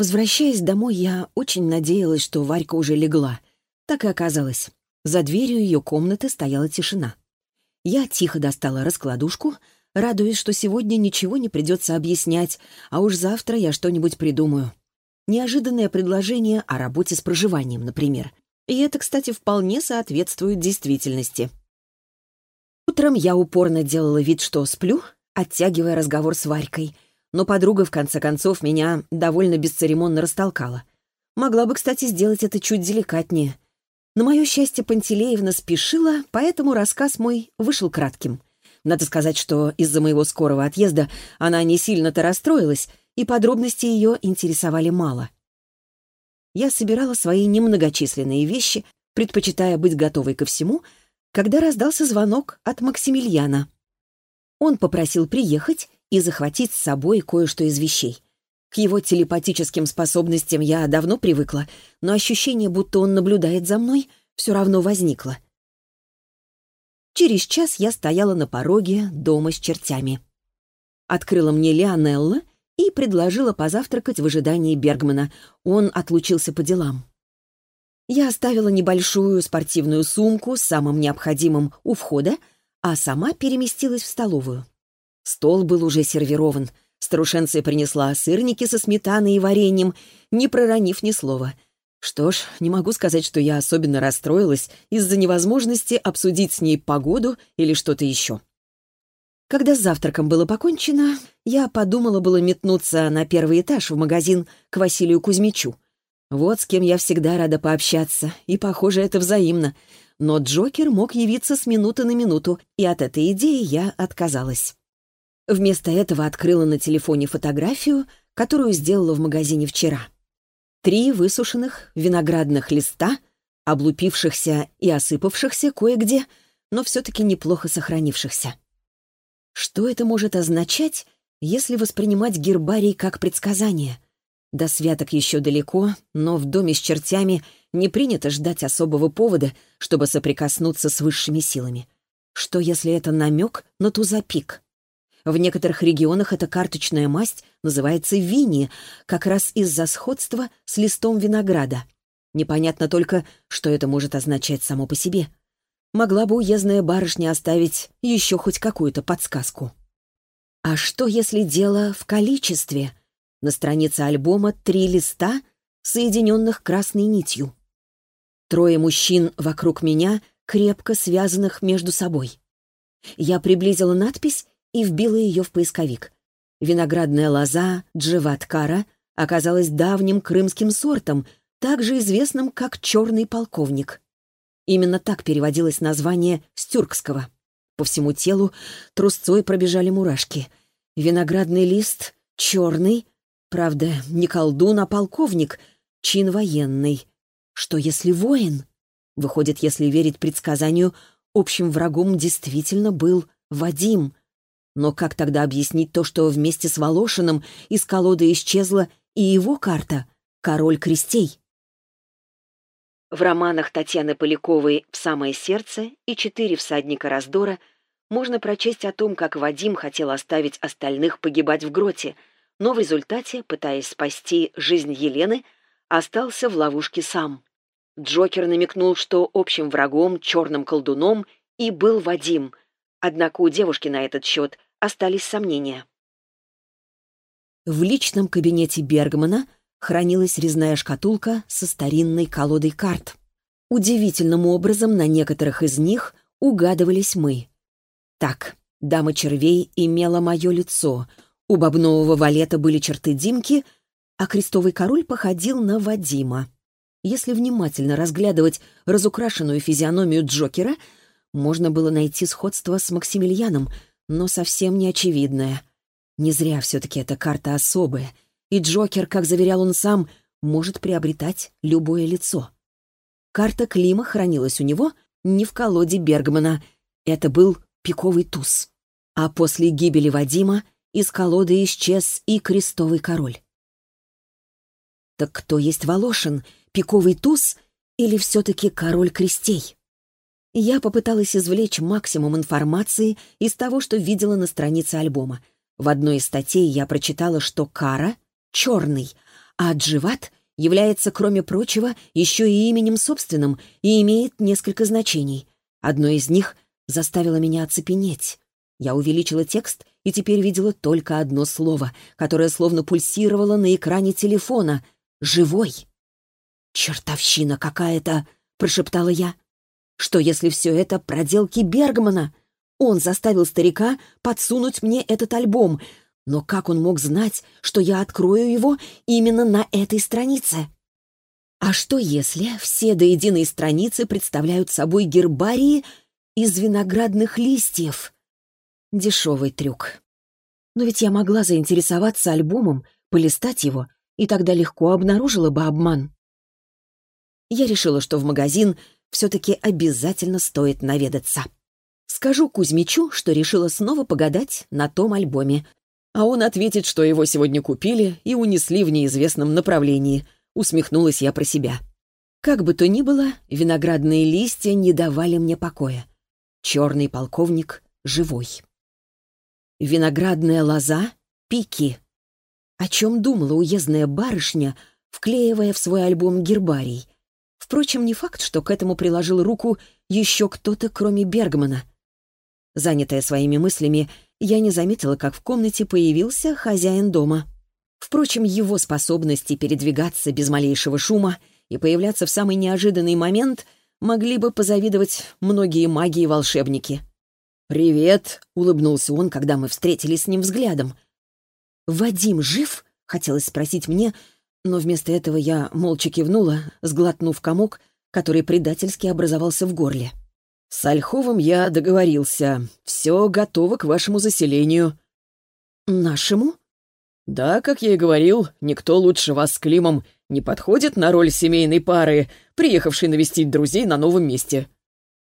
Возвращаясь домой, я очень надеялась, что Варька уже легла. Так и оказалось. За дверью ее комнаты стояла тишина. Я тихо достала раскладушку, радуясь, что сегодня ничего не придется объяснять, а уж завтра я что-нибудь придумаю. Неожиданное предложение о работе с проживанием, например. И это, кстати, вполне соответствует действительности. Утром я упорно делала вид, что сплю, оттягивая разговор с Варькой, но подруга, в конце концов, меня довольно бесцеремонно растолкала. Могла бы, кстати, сделать это чуть деликатнее. На мое счастье, Пантелеевна спешила, поэтому рассказ мой вышел кратким. Надо сказать, что из-за моего скорого отъезда она не сильно-то расстроилась, и подробности ее интересовали мало. Я собирала свои немногочисленные вещи, предпочитая быть готовой ко всему, когда раздался звонок от Максимилиана. Он попросил приехать и захватить с собой кое-что из вещей. К его телепатическим способностям я давно привыкла, но ощущение, будто он наблюдает за мной, все равно возникло. Через час я стояла на пороге дома с чертями. Открыла мне Леонелла и предложила позавтракать в ожидании Бергмана. Он отлучился по делам. Я оставила небольшую спортивную сумку с самым необходимым у входа, а сама переместилась в столовую. Стол был уже сервирован. Старушенция принесла сырники со сметаной и вареньем, не проронив ни слова. Что ж, не могу сказать, что я особенно расстроилась из-за невозможности обсудить с ней погоду или что-то еще. Когда с завтраком было покончено, я подумала было метнуться на первый этаж в магазин к Василию Кузьмичу. Вот с кем я всегда рада пообщаться, и, похоже, это взаимно. Но Джокер мог явиться с минуты на минуту, и от этой идеи я отказалась. Вместо этого открыла на телефоне фотографию, которую сделала в магазине вчера. Три высушенных виноградных листа, облупившихся и осыпавшихся кое-где, но все-таки неплохо сохранившихся. Что это может означать, если воспринимать гербарий как предсказание? До святок еще далеко, но в доме с чертями не принято ждать особого повода, чтобы соприкоснуться с высшими силами. Что если это намек на тузапик? В некоторых регионах эта карточная масть называется вини, как раз из-за сходства с листом винограда. Непонятно только, что это может означать само по себе. Могла бы уездная барышня оставить еще хоть какую-то подсказку. А что, если дело в количестве? На странице альбома три листа, соединенных красной нитью. Трое мужчин вокруг меня, крепко связанных между собой. Я приблизила надпись и вбила ее в поисковик. Виноградная лоза Дживаткара оказалась давним крымским сортом, также известным как «черный полковник». Именно так переводилось название стюркского. По всему телу трусцой пробежали мурашки. Виноградный лист черный, правда, не колдун, а полковник, чин военный. Что если воин? Выходит, если верить предсказанию, общим врагом действительно был Вадим — но как тогда объяснить то, что вместе с Волошиным из колоды исчезла и его карта — «Король крестей»? В романах Татьяны Поляковой «В самое сердце» и «Четыре всадника раздора» можно прочесть о том, как Вадим хотел оставить остальных погибать в гроте, но в результате, пытаясь спасти жизнь Елены, остался в ловушке сам. Джокер намекнул, что общим врагом, черным колдуном, и был Вадим, Однако у девушки на этот счет остались сомнения. В личном кабинете Бергмана хранилась резная шкатулка со старинной колодой карт. Удивительным образом на некоторых из них угадывались мы. Так, дама червей имела мое лицо, у бобнового валета были черты Димки, а крестовый король походил на Вадима. Если внимательно разглядывать разукрашенную физиономию Джокера — можно было найти сходство с Максимилианом, но совсем не очевидное. Не зря все-таки эта карта особая, и Джокер, как заверял он сам, может приобретать любое лицо. Карта Клима хранилась у него не в колоде Бергмана. Это был пиковый туз. А после гибели Вадима из колоды исчез и крестовый король. Так кто есть Волошин, пиковый туз или все-таки король крестей? Я попыталась извлечь максимум информации из того, что видела на странице альбома. В одной из статей я прочитала, что Кара — черный, А Дживат является, кроме прочего, еще и именем собственным и имеет несколько значений. Одно из них заставило меня оцепенеть. Я увеличила текст и теперь видела только одно слово, которое словно пульсировало на экране телефона — «живой». «Чертовщина какая-то!» — прошептала я. «Что, если все это проделки Бергмана? Он заставил старика подсунуть мне этот альбом, но как он мог знать, что я открою его именно на этой странице? А что если все до единой страницы представляют собой гербарии из виноградных листьев? Дешевый трюк. Но ведь я могла заинтересоваться альбомом, полистать его, и тогда легко обнаружила бы обман. Я решила, что в магазин все-таки обязательно стоит наведаться. Скажу Кузьмичу, что решила снова погадать на том альбоме, а он ответит, что его сегодня купили и унесли в неизвестном направлении. Усмехнулась я про себя. Как бы то ни было, виноградные листья не давали мне покоя. Черный полковник живой. Виноградная лоза — пики. О чем думала уездная барышня, вклеивая в свой альбом гербарий? Впрочем, не факт, что к этому приложил руку еще кто-то, кроме Бергмана. Занятая своими мыслями, я не заметила, как в комнате появился хозяин дома. Впрочем, его способности передвигаться без малейшего шума и появляться в самый неожиданный момент могли бы позавидовать многие маги и волшебники. «Привет!» — улыбнулся он, когда мы встретились с ним взглядом. «Вадим жив?» — хотелось спросить мне, но вместо этого я молча кивнула, сглотнув комок, который предательски образовался в горле. «С Ольховым я договорился. Все готово к вашему заселению». «Нашему?» «Да, как я и говорил, никто лучше вас с Климом не подходит на роль семейной пары, приехавшей навестить друзей на новом месте».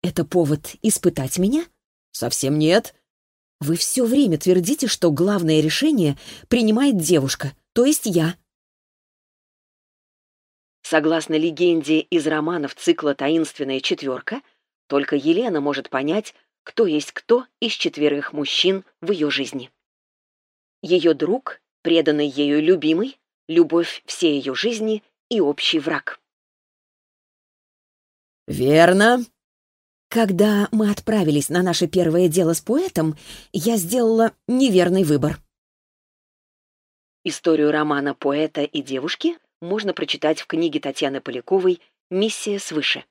«Это повод испытать меня?» «Совсем нет». «Вы все время твердите, что главное решение принимает девушка, то есть я». Согласно легенде из романов цикла «Таинственная четверка», только Елена может понять, кто есть кто из четверых мужчин в ее жизни. Ее друг, преданный ею любимый, любовь всей ее жизни и общий враг. «Верно». Когда мы отправились на наше первое дело с поэтом, я сделала неверный выбор. Историю романа поэта и девушки можно прочитать в книге Татьяны Поляковой «Миссия свыше».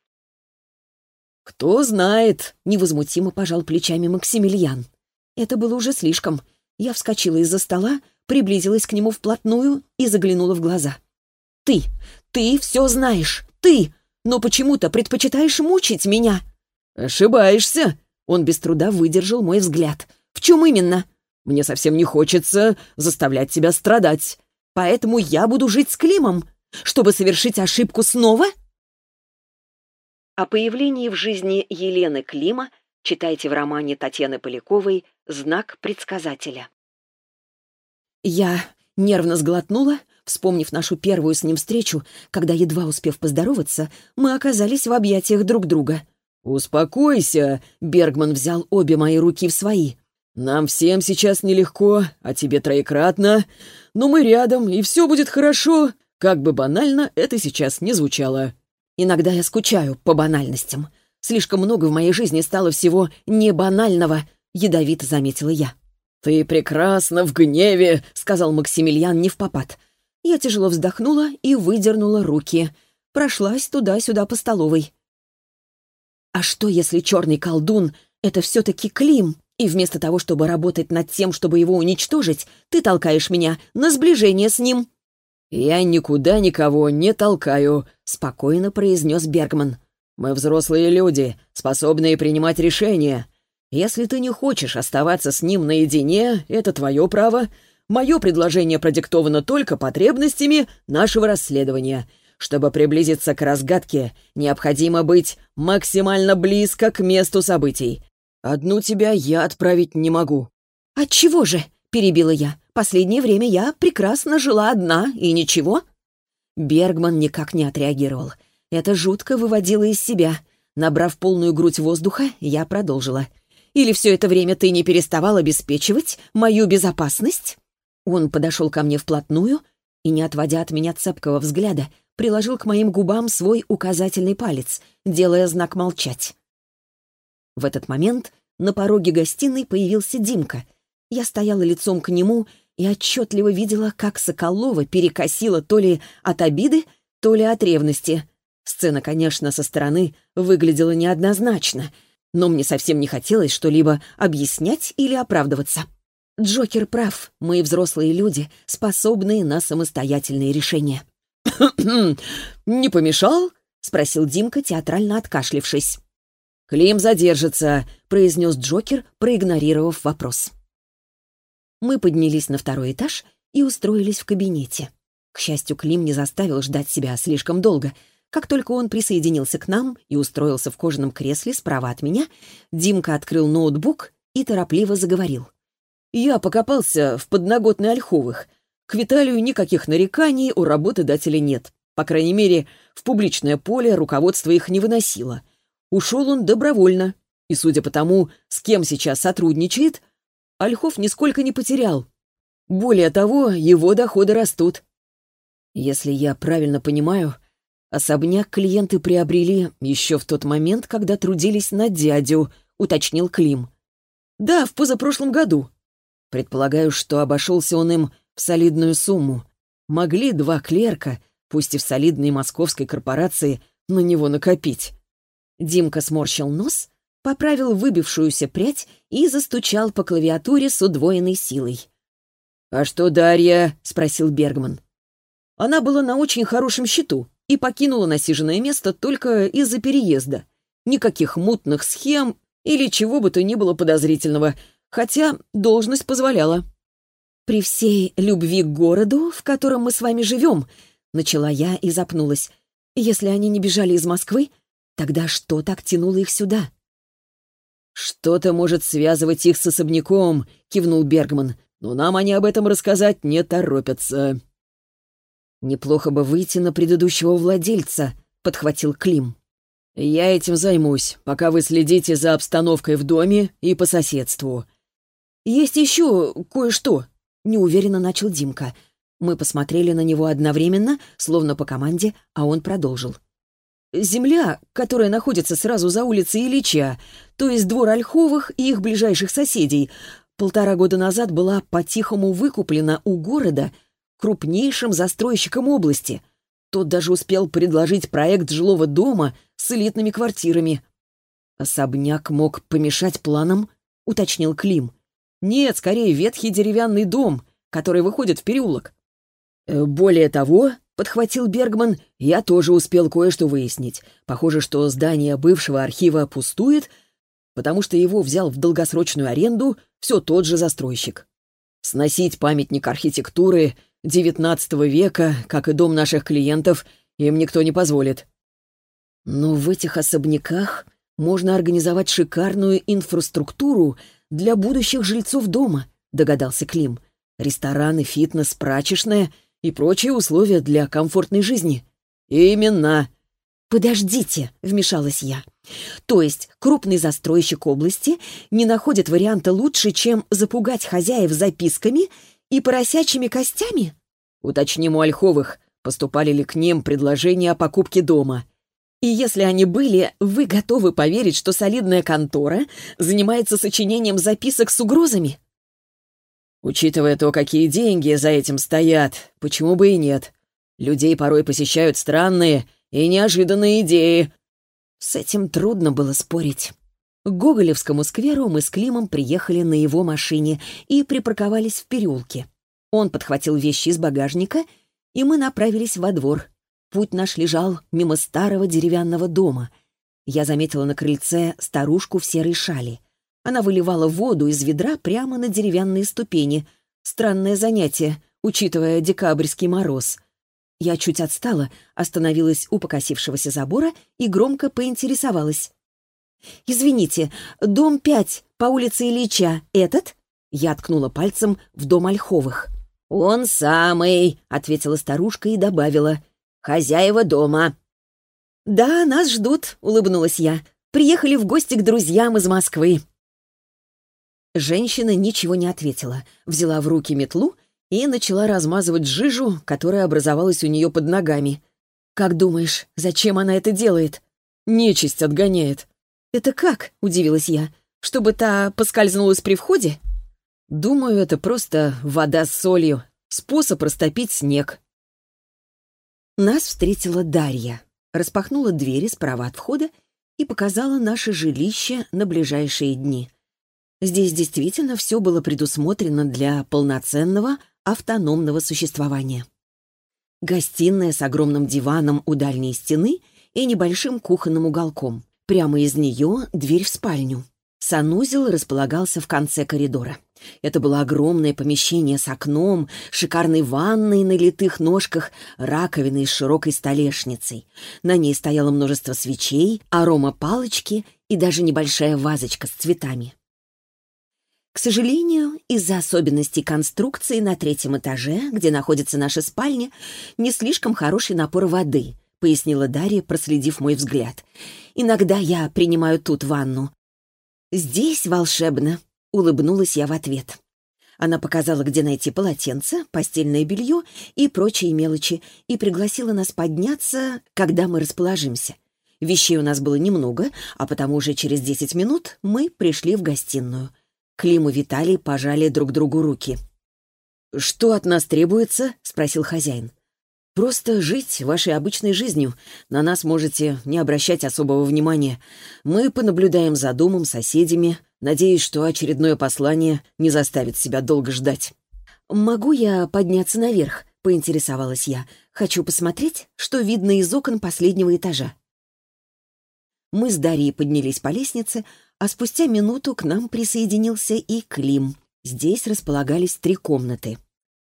«Кто знает», — невозмутимо пожал плечами Максимилиан. Это было уже слишком. Я вскочила из-за стола, приблизилась к нему вплотную и заглянула в глаза. «Ты! Ты все знаешь! Ты! Но почему-то предпочитаешь мучить меня!» «Ошибаешься!» Он без труда выдержал мой взгляд. «В чем именно?» «Мне совсем не хочется заставлять тебя страдать. Поэтому я буду жить с Климом, чтобы совершить ошибку снова?» О появлении в жизни Елены Клима читайте в романе Татьяны Поляковой «Знак предсказателя». Я нервно сглотнула, вспомнив нашу первую с ним встречу, когда, едва успев поздороваться, мы оказались в объятиях друг друга. «Успокойся!» — Бергман взял обе мои руки в свои. «Нам всем сейчас нелегко, а тебе троекратно. Но мы рядом, и все будет хорошо, как бы банально это сейчас не звучало». Иногда я скучаю по банальностям. Слишком много в моей жизни стало всего не банального, ядовито заметила я. «Ты прекрасно в гневе», — сказал Максимилиан не в попад. Я тяжело вздохнула и выдернула руки. Прошлась туда-сюда по столовой. «А что, если черный колдун — это все-таки Клим, и вместо того, чтобы работать над тем, чтобы его уничтожить, ты толкаешь меня на сближение с ним?» «Я никуда никого не толкаю», — спокойно произнес Бергман. «Мы взрослые люди, способные принимать решения. Если ты не хочешь оставаться с ним наедине, это твое право. Мое предложение продиктовано только потребностями нашего расследования. Чтобы приблизиться к разгадке, необходимо быть максимально близко к месту событий. Одну тебя я отправить не могу». «Отчего же?» — перебила я. Последнее время я прекрасно жила одна, и ничего». Бергман никак не отреагировал. Это жутко выводило из себя. Набрав полную грудь воздуха, я продолжила. «Или все это время ты не переставал обеспечивать мою безопасность?» Он подошел ко мне вплотную и, не отводя от меня цепкого взгляда, приложил к моим губам свой указательный палец, делая знак молчать. В этот момент на пороге гостиной появился Димка. Я стояла лицом к нему и отчетливо видела, как Соколова перекосила то ли от обиды, то ли от ревности. Сцена, конечно, со стороны выглядела неоднозначно, но мне совсем не хотелось что-либо объяснять или оправдываться. Джокер прав, мы взрослые люди, способные на самостоятельные решения. «Не помешал?» — спросил Димка, театрально откашлившись. «Клим задержится», — произнес Джокер, проигнорировав вопрос. Мы поднялись на второй этаж и устроились в кабинете. К счастью, Клим не заставил ждать себя слишком долго. Как только он присоединился к нам и устроился в кожаном кресле справа от меня, Димка открыл ноутбук и торопливо заговорил. Я покопался в подноготной Ольховых. К Виталию никаких нареканий у работодателя нет. По крайней мере, в публичное поле руководство их не выносило. Ушел он добровольно. И судя по тому, с кем сейчас сотрудничает, Ольхов нисколько не потерял. Более того, его доходы растут. Если я правильно понимаю, особняк клиенты приобрели еще в тот момент, когда трудились на дядю, уточнил Клим. Да, в позапрошлом году. Предполагаю, что обошелся он им в солидную сумму. Могли два клерка, пусть и в солидной московской корпорации, на него накопить. Димка сморщил нос, поправил выбившуюся прядь и застучал по клавиатуре с удвоенной силой. «А что Дарья?» — спросил Бергман. Она была на очень хорошем счету и покинула насиженное место только из-за переезда. Никаких мутных схем или чего бы то ни было подозрительного — хотя должность позволяла. «При всей любви к городу, в котором мы с вами живем», — начала я и запнулась. «Если они не бежали из Москвы, тогда что так тянуло их сюда?» «Что-то может связывать их с особняком», — кивнул Бергман, «но нам они об этом рассказать не торопятся». «Неплохо бы выйти на предыдущего владельца», — подхватил Клим. «Я этим займусь, пока вы следите за обстановкой в доме и по соседству. «Есть еще кое-что», — неуверенно начал Димка. Мы посмотрели на него одновременно, словно по команде, а он продолжил. «Земля, которая находится сразу за улицей Ильича, то есть двор Ольховых и их ближайших соседей, полтора года назад была по-тихому выкуплена у города крупнейшим застройщиком области. Тот даже успел предложить проект жилого дома с элитными квартирами. «Особняк мог помешать планам?» — уточнил Клим. Нет, скорее ветхий деревянный дом, который выходит в переулок. Э, более того, подхватил Бергман, я тоже успел кое-что выяснить. Похоже, что здание бывшего архива пустует, потому что его взял в долгосрочную аренду все тот же застройщик. Сносить памятник архитектуры XIX века, как и дом наших клиентов, им никто не позволит. Но в этих особняках можно организовать шикарную инфраструктуру для будущих жильцов дома», — догадался Клим. «Рестораны, фитнес, прачечная и прочие условия для комфортной жизни». «Именно». «Подождите», — вмешалась я. «То есть крупный застройщик области не находит варианта лучше, чем запугать хозяев записками и поросячьими костями?» «Уточним у Ольховых, поступали ли к ним предложения о покупке дома». И если они были, вы готовы поверить, что солидная контора занимается сочинением записок с угрозами? Учитывая то, какие деньги за этим стоят, почему бы и нет? Людей порой посещают странные и неожиданные идеи. С этим трудно было спорить. К Гоголевскому скверу мы с Климом приехали на его машине и припарковались в переулке. Он подхватил вещи из багажника, и мы направились во двор, Путь наш лежал мимо старого деревянного дома. Я заметила на крыльце старушку в серой шали. Она выливала воду из ведра прямо на деревянные ступени. Странное занятие, учитывая декабрьский мороз. Я чуть отстала, остановилась у покосившегося забора и громко поинтересовалась. «Извините, дом 5 по улице Ильича, этот?» Я ткнула пальцем в дом Ольховых. «Он самый», — ответила старушка и добавила. «Хозяева дома». «Да, нас ждут», — улыбнулась я. «Приехали в гости к друзьям из Москвы». Женщина ничего не ответила, взяла в руки метлу и начала размазывать жижу, которая образовалась у нее под ногами. «Как думаешь, зачем она это делает?» «Нечисть отгоняет». «Это как?» — удивилась я. «Чтобы та поскользнулась при входе?» «Думаю, это просто вода с солью. Способ растопить снег». Нас встретила Дарья. Распахнула двери справа от входа и показала наше жилище на ближайшие дни. Здесь действительно все было предусмотрено для полноценного автономного существования. Гостиная с огромным диваном у дальней стены и небольшим кухонным уголком. Прямо из нее дверь в спальню. Санузел располагался в конце коридора. Это было огромное помещение с окном, шикарной ванной на литых ножках, раковиной с широкой столешницей. На ней стояло множество свечей, арома палочки и даже небольшая вазочка с цветами. К сожалению, из-за особенностей конструкции на третьем этаже, где находится наша спальня, не слишком хороший напор воды, пояснила Дарья, проследив мой взгляд. Иногда я принимаю тут ванну. Здесь волшебно, улыбнулась я в ответ. Она показала, где найти полотенце, постельное белье и прочие мелочи, и пригласила нас подняться, когда мы расположимся. Вещей у нас было немного, а потому уже через десять минут мы пришли в гостиную — Клим и Виталий пожали друг другу руки. «Что от нас требуется?» — спросил хозяин. «Просто жить вашей обычной жизнью. На нас можете не обращать особого внимания. Мы понаблюдаем за домом, соседями. Надеюсь, что очередное послание не заставит себя долго ждать». «Могу я подняться наверх?» — поинтересовалась я. «Хочу посмотреть, что видно из окон последнего этажа». Мы с Дарьей поднялись по лестнице, а спустя минуту к нам присоединился и Клим. Здесь располагались три комнаты.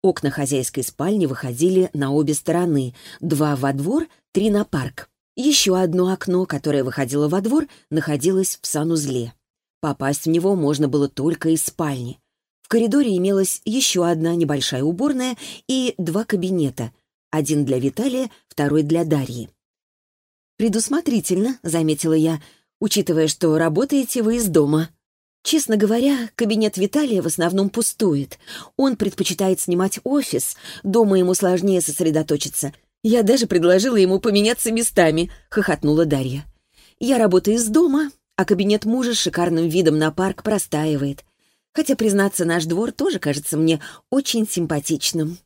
Окна хозяйской спальни выходили на обе стороны, два во двор, три на парк. Еще одно окно, которое выходило во двор, находилось в санузле. Попасть в него можно было только из спальни. В коридоре имелась еще одна небольшая уборная и два кабинета. Один для Виталия, второй для Дарьи. «Предусмотрительно», — заметила я, учитывая, что работаете вы из дома. Честно говоря, кабинет Виталия в основном пустует. Он предпочитает снимать офис, дома ему сложнее сосредоточиться. Я даже предложила ему поменяться местами, хохотнула Дарья. Я работаю из дома, а кабинет мужа с шикарным видом на парк простаивает. Хотя, признаться, наш двор тоже кажется мне очень симпатичным.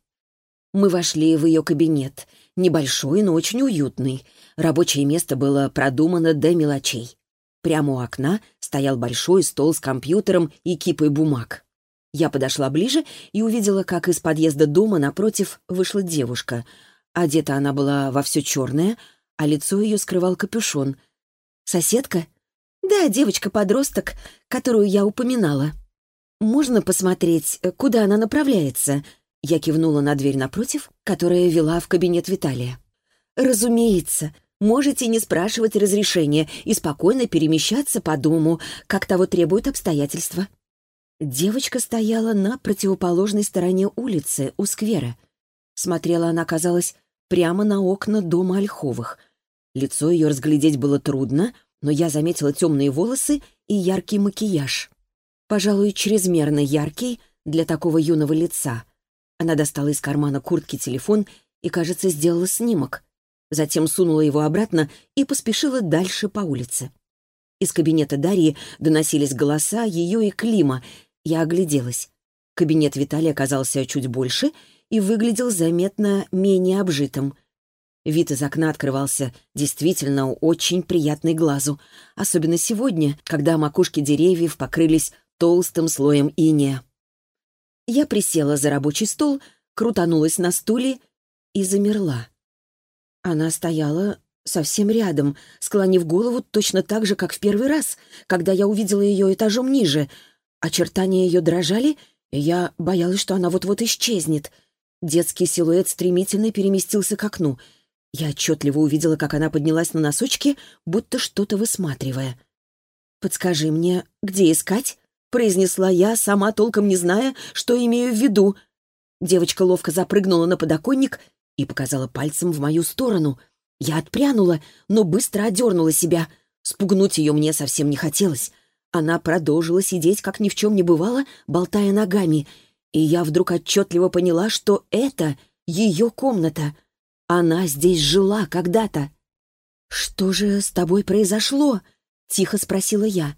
Мы вошли в ее кабинет. Небольшой, но очень уютный. Рабочее место было продумано до мелочей. Прямо у окна стоял большой стол с компьютером и кипой бумаг. Я подошла ближе и увидела, как из подъезда дома напротив вышла девушка. Одета она была во все черное, а лицо ее скрывал капюшон. «Соседка?» «Да, девочка-подросток, которую я упоминала. Можно посмотреть, куда она направляется?» Я кивнула на дверь напротив, которая вела в кабинет Виталия. «Разумеется. Можете не спрашивать разрешения и спокойно перемещаться по дому, как того требуют обстоятельства». Девочка стояла на противоположной стороне улицы, у сквера. Смотрела она, казалось, прямо на окна дома Ольховых. Лицо ее разглядеть было трудно, но я заметила темные волосы и яркий макияж. Пожалуй, чрезмерно яркий для такого юного лица. Она достала из кармана куртки телефон и, кажется, сделала снимок — затем сунула его обратно и поспешила дальше по улице. Из кабинета Дарьи доносились голоса ее и Клима. Я огляделась. Кабинет Виталия оказался чуть больше и выглядел заметно менее обжитым. Вид из окна открывался действительно очень приятный глазу, особенно сегодня, когда макушки деревьев покрылись толстым слоем иния. Я присела за рабочий стол, крутанулась на стуле и замерла. Она стояла совсем рядом, склонив голову точно так же, как в первый раз, когда я увидела ее этажом ниже. Очертания ее дрожали, и я боялась, что она вот-вот исчезнет. Детский силуэт стремительно переместился к окну. Я отчетливо увидела, как она поднялась на носочки, будто что-то высматривая. «Подскажи мне, где искать?» — произнесла я, сама толком не зная, что имею в виду. Девочка ловко запрыгнула на подоконник и показала пальцем в мою сторону. Я отпрянула, но быстро одернула себя. Спугнуть ее мне совсем не хотелось. Она продолжила сидеть, как ни в чем не бывало, болтая ногами. И я вдруг отчетливо поняла, что это ее комната. Она здесь жила когда-то. «Что же с тобой произошло?» — тихо спросила я.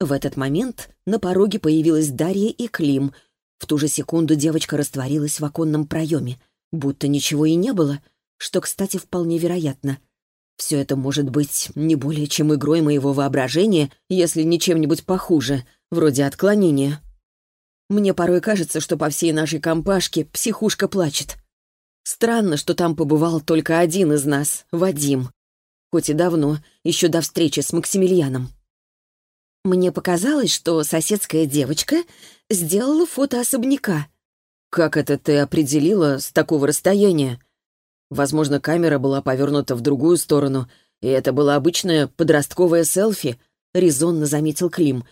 В этот момент на пороге появилась Дарья и Клим. В ту же секунду девочка растворилась в оконном проеме, будто ничего и не было, что, кстати, вполне вероятно. Все это может быть не более чем игрой моего воображения, если не чем-нибудь похуже, вроде отклонения. Мне порой кажется, что по всей нашей компашке психушка плачет. Странно, что там побывал только один из нас, Вадим. Хоть и давно, еще до встречи с Максимилианом. Мне показалось, что соседская девочка сделала фото особняка. «Как это ты определила с такого расстояния?» Возможно, камера была повернута в другую сторону, и это было обычное подростковое селфи, резонно заметил Клим.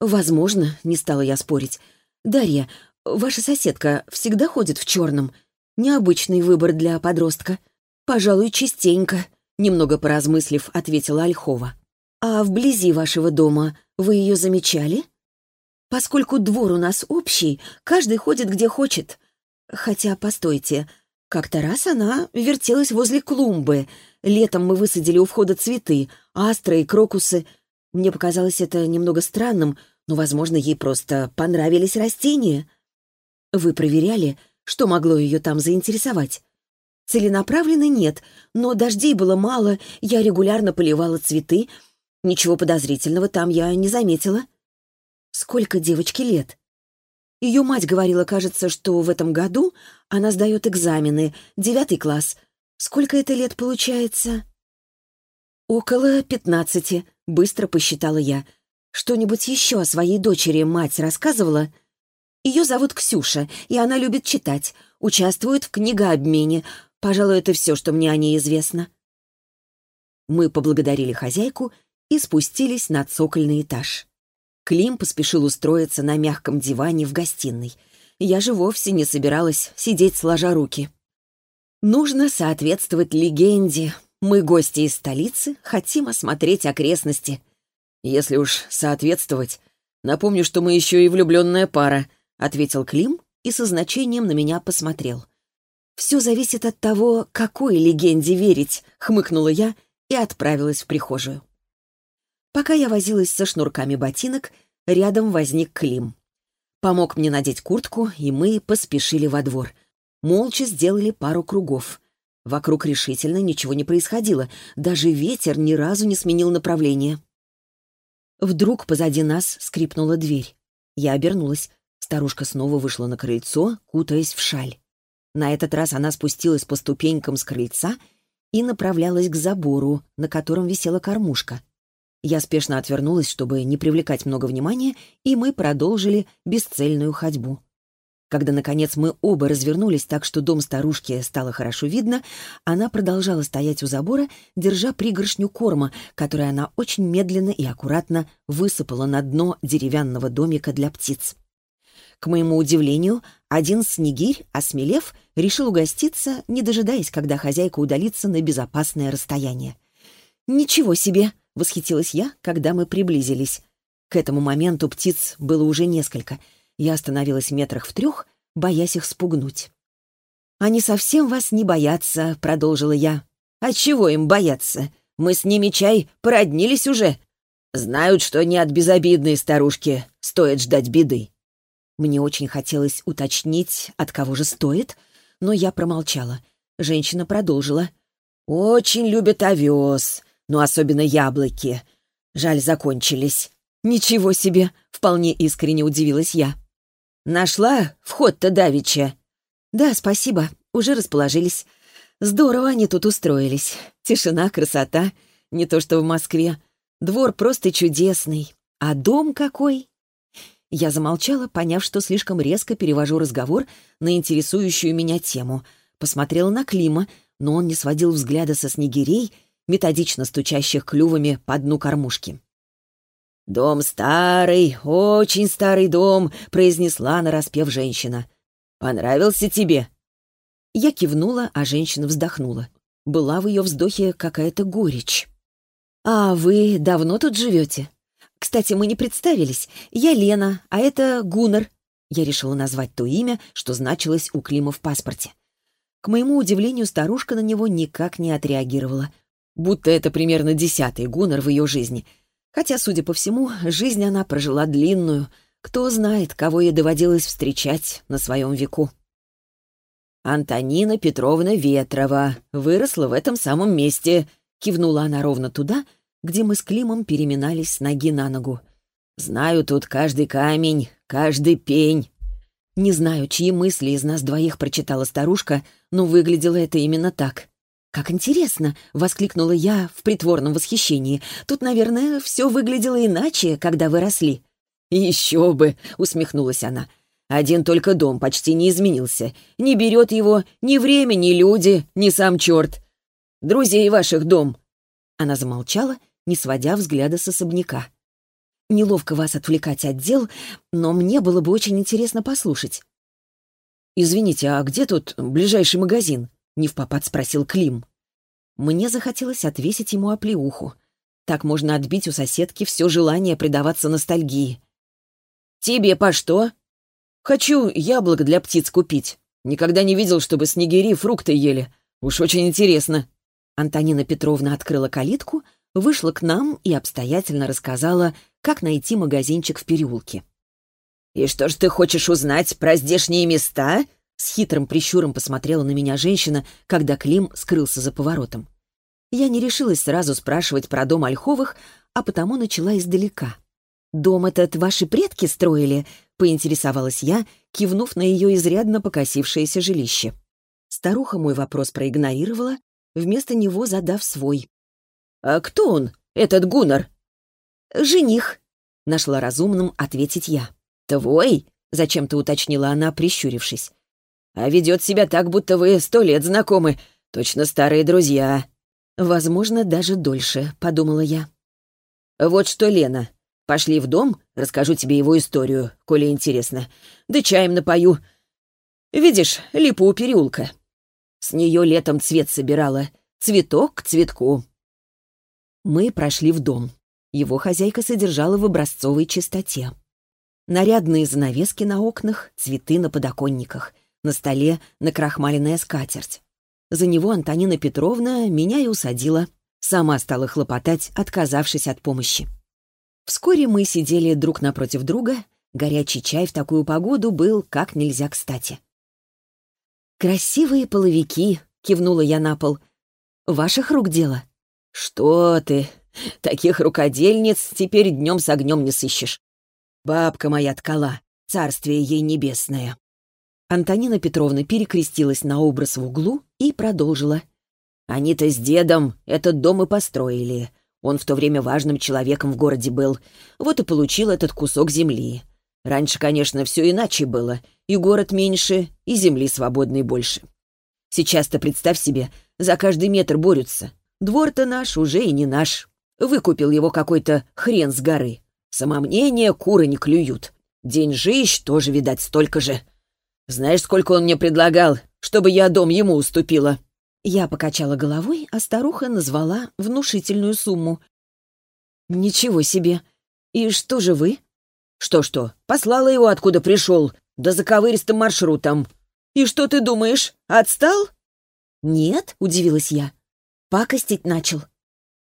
Возможно, не стала я спорить. Дарья, ваша соседка всегда ходит в черном. Необычный выбор для подростка. Пожалуй, частенько, немного поразмыслив, ответила Ольхова. А вблизи вашего дома вы ее замечали? Поскольку двор у нас общий, каждый ходит где хочет. Хотя, постойте, как-то раз она вертелась возле клумбы. Летом мы высадили у входа цветы, астры и крокусы. Мне показалось это немного странным, но, возможно, ей просто понравились растения. Вы проверяли, что могло ее там заинтересовать? Целенаправленно нет, но дождей было мало, я регулярно поливала цветы. Ничего подозрительного там я не заметила. Сколько девочке лет? Ее мать говорила, кажется, что в этом году она сдает экзамены, девятый класс. Сколько это лет получается? Около пятнадцати, быстро посчитала я. Что-нибудь еще о своей дочери мать рассказывала? Ее зовут Ксюша, и она любит читать, участвует в книгообмене. Пожалуй, это все, что мне о ней известно. Мы поблагодарили хозяйку и спустились на цокольный этаж. Клим поспешил устроиться на мягком диване в гостиной. Я же вовсе не собиралась сидеть сложа руки. Нужно соответствовать легенде. Мы, гости из столицы, хотим осмотреть окрестности. Если уж соответствовать, напомню, что мы еще и влюбленная пара, ответил Клим и со значением на меня посмотрел. «Все зависит от того, какой легенде верить», — хмыкнула я и отправилась в прихожую. Пока я возилась со шнурками ботинок, рядом возник Клим. Помог мне надеть куртку, и мы поспешили во двор. Молча сделали пару кругов. Вокруг решительно ничего не происходило, даже ветер ни разу не сменил направление. Вдруг позади нас скрипнула дверь. Я обернулась. Старушка снова вышла на крыльцо, кутаясь в шаль. На этот раз она спустилась по ступенькам с крыльца и направлялась к забору, на котором висела кормушка. Я спешно отвернулась, чтобы не привлекать много внимания, и мы продолжили бесцельную ходьбу. Когда, наконец, мы оба развернулись так, что дом старушки стало хорошо видно, она продолжала стоять у забора, держа пригоршню корма, который она очень медленно и аккуратно высыпала на дно деревянного домика для птиц. К моему удивлению, один снегирь, осмелев, решил угоститься, не дожидаясь, когда хозяйка удалится на безопасное расстояние. «Ничего себе!» — восхитилась я, когда мы приблизились. К этому моменту птиц было уже несколько. Я остановилась метрах в трех, боясь их спугнуть. «Они совсем вас не боятся», — продолжила я. «А чего им бояться? Мы с ними, чай, породнились уже. Знают, что не от безобидной старушки стоит ждать беды». Мне очень хотелось уточнить, от кого же стоит, но я промолчала. Женщина продолжила. «Очень любят овес но особенно яблоки. Жаль, закончились. Ничего себе, вполне искренне удивилась я. Нашла вход-то давеча. Да, спасибо, уже расположились. Здорово они тут устроились. Тишина, красота. Не то что в Москве. Двор просто чудесный. А дом какой? Я замолчала, поняв, что слишком резко перевожу разговор на интересующую меня тему. Посмотрела на Клима, но он не сводил взгляда со снегирей методично стучащих клювами по дну кормушки. «Дом старый, очень старый дом», — произнесла нараспев женщина. «Понравился тебе?» Я кивнула, а женщина вздохнула. Была в ее вздохе какая-то горечь. «А вы давно тут живете? Кстати, мы не представились. Я Лена, а это Гуннар». Я решила назвать то имя, что значилось у Клима в паспорте. К моему удивлению, старушка на него никак не отреагировала. Будто это примерно десятый гуннер в ее жизни. Хотя, судя по всему, жизнь она прожила длинную. Кто знает, кого ей доводилось встречать на своем веку. «Антонина Петровна Ветрова выросла в этом самом месте», — кивнула она ровно туда, где мы с Климом переминались ноги на ногу. «Знаю тут каждый камень, каждый пень». Не знаю, чьи мысли из нас двоих прочитала старушка, но выглядело это именно так. «Как интересно!» — воскликнула я в притворном восхищении. «Тут, наверное, все выглядело иначе, когда вы росли». «Еще бы!» — усмехнулась она. «Один только дом почти не изменился. Не берет его ни время, ни люди, ни сам черт. Друзей ваших дом!» Она замолчала, не сводя взгляда с особняка. Неловко вас отвлекать от дел, но мне было бы очень интересно послушать». «Извините, а где тут ближайший магазин?» — не в попад спросил Клим. Мне захотелось отвесить ему оплеуху. Так можно отбить у соседки все желание предаваться ностальгии. «Тебе по что?» «Хочу яблоко для птиц купить. Никогда не видел, чтобы снегири фрукты ели. Уж очень интересно». Антонина Петровна открыла калитку, вышла к нам и обстоятельно рассказала, как найти магазинчик в переулке. «И что ж ты хочешь узнать про здешние места?» С хитрым прищуром посмотрела на меня женщина, когда Клим скрылся за поворотом. Я не решилась сразу спрашивать про дом Ольховых, а потому начала издалека. «Дом этот ваши предки строили?» — поинтересовалась я, кивнув на ее изрядно покосившееся жилище. Старуха мой вопрос проигнорировала, вместо него задав свой. «А кто он, этот Гуннар?» «Жених», — нашла разумным ответить я. «Твой?» — зачем-то уточнила она, прищурившись. «А ведет себя так, будто вы сто лет знакомы. Точно старые друзья». «Возможно, даже дольше», — подумала я. «Вот что, Лена, пошли в дом, расскажу тебе его историю, коли интересно. Да чаем напою. Видишь, липу у переулка. С нее летом цвет собирала. Цветок к цветку». Мы прошли в дом. Его хозяйка содержала в образцовой чистоте. Нарядные занавески на окнах, цветы на подоконниках, на столе накрахмаленная скатерть. За него Антонина Петровна меня и усадила. Сама стала хлопотать, отказавшись от помощи. Вскоре мы сидели друг напротив друга. Горячий чай в такую погоду был как нельзя кстати. «Красивые половики», — кивнула я на пол. «Ваших рук дело?» «Что ты? Таких рукодельниц теперь днем с огнем не сыщешь. Бабка моя ткала, царствие ей небесное». Антонина Петровна перекрестилась на образ в углу и продолжила. «Они-то с дедом этот дом и построили. Он в то время важным человеком в городе был. Вот и получил этот кусок земли. Раньше, конечно, все иначе было. И город меньше, и земли свободной больше. Сейчас-то, представь себе, за каждый метр борются. Двор-то наш уже и не наш. Выкупил его какой-то хрен с горы. Самомнение куры не клюют. Деньжищ тоже, видать, столько же. Знаешь, сколько он мне предлагал, чтобы я дом ему уступила?» Я покачала головой, а старуха назвала внушительную сумму. «Ничего себе! И что же вы?» «Что-что, послала его, откуда пришел, да заковыристым маршрутом. И что ты думаешь, отстал?» «Нет», — удивилась я. «Пакостить начал».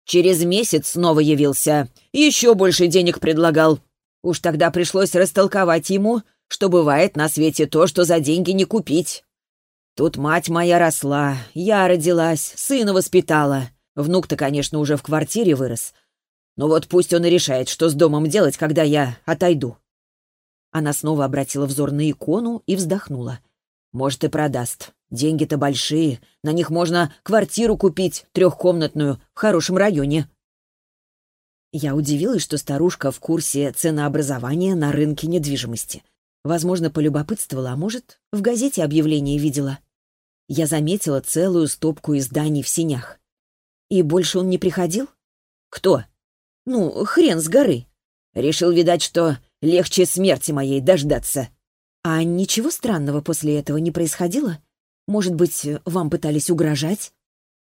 Через месяц снова явился. Еще больше денег предлагал. Уж тогда пришлось растолковать ему, что бывает на свете то, что за деньги не купить. Тут мать моя росла, я родилась, сына воспитала. Внук-то, конечно, уже в квартире вырос. Но вот пусть он и решает, что с домом делать, когда я отойду. Она снова обратила взор на икону и вздохнула. Может, и продаст. Деньги-то большие, на них можно квартиру купить, трехкомнатную, в хорошем районе». Я удивилась, что старушка в курсе ценообразования на рынке недвижимости. Возможно, полюбопытствовала, а может, в газете объявление видела. Я заметила целую стопку изданий в синях. И больше он не приходил? Кто? Ну, хрен с горы. Решил, видать, что легче смерти моей дождаться. А ничего странного после этого не происходило? Может быть, вам пытались угрожать?»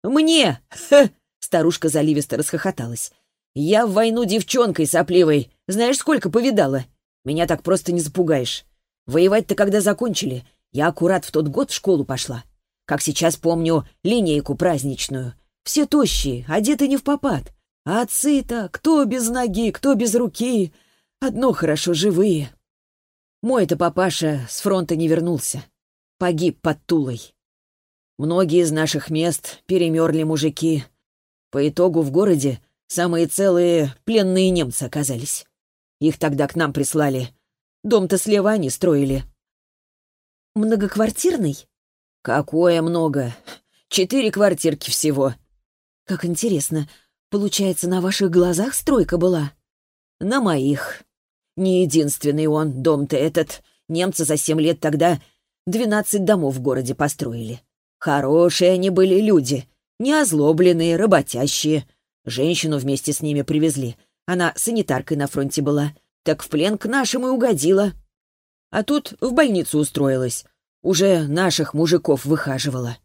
«Мне!» Ха Старушка заливисто расхохоталась. «Я в войну девчонкой сопливой. Знаешь, сколько повидала? Меня так просто не запугаешь. Воевать-то когда закончили? Я аккурат в тот год в школу пошла. Как сейчас помню линейку праздничную. Все тощие, одеты не в попад. А отцы-то кто без ноги, кто без руки. Одно хорошо живые. Мой-то папаша с фронта не вернулся. Погиб под Тулой. Многие из наших мест перемерли мужики. По итогу в городе самые целые пленные немцы оказались. Их тогда к нам прислали. Дом-то слева они строили. Многоквартирный? Какое много? Четыре квартирки всего. Как интересно. Получается, на ваших глазах стройка была? На моих. Не единственный он, дом-то этот. Немцы за семь лет тогда двенадцать домов в городе построили. Хорошие они были люди, не озлобленные, работящие. Женщину вместе с ними привезли. Она санитаркой на фронте была. Так в плен к нашим и угодила. А тут в больницу устроилась. Уже наших мужиков выхаживала.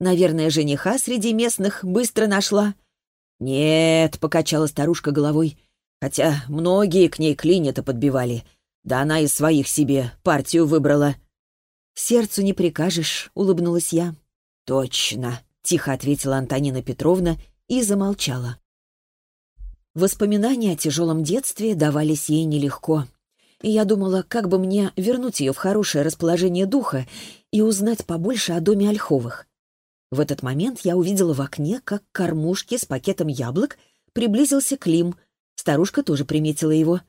Наверное, жениха среди местных быстро нашла. «Нет», — покачала старушка головой, Хотя многие к ней клинья-то подбивали. Да она из своих себе партию выбрала. «Сердцу не прикажешь», — улыбнулась я. «Точно», — тихо ответила Антонина Петровна и замолчала. Воспоминания о тяжелом детстве давались ей нелегко. И я думала, как бы мне вернуть ее в хорошее расположение духа и узнать побольше о доме Ольховых. В этот момент я увидела в окне, как к кормушке с пакетом яблок приблизился Клим — Старушка тоже приметила его.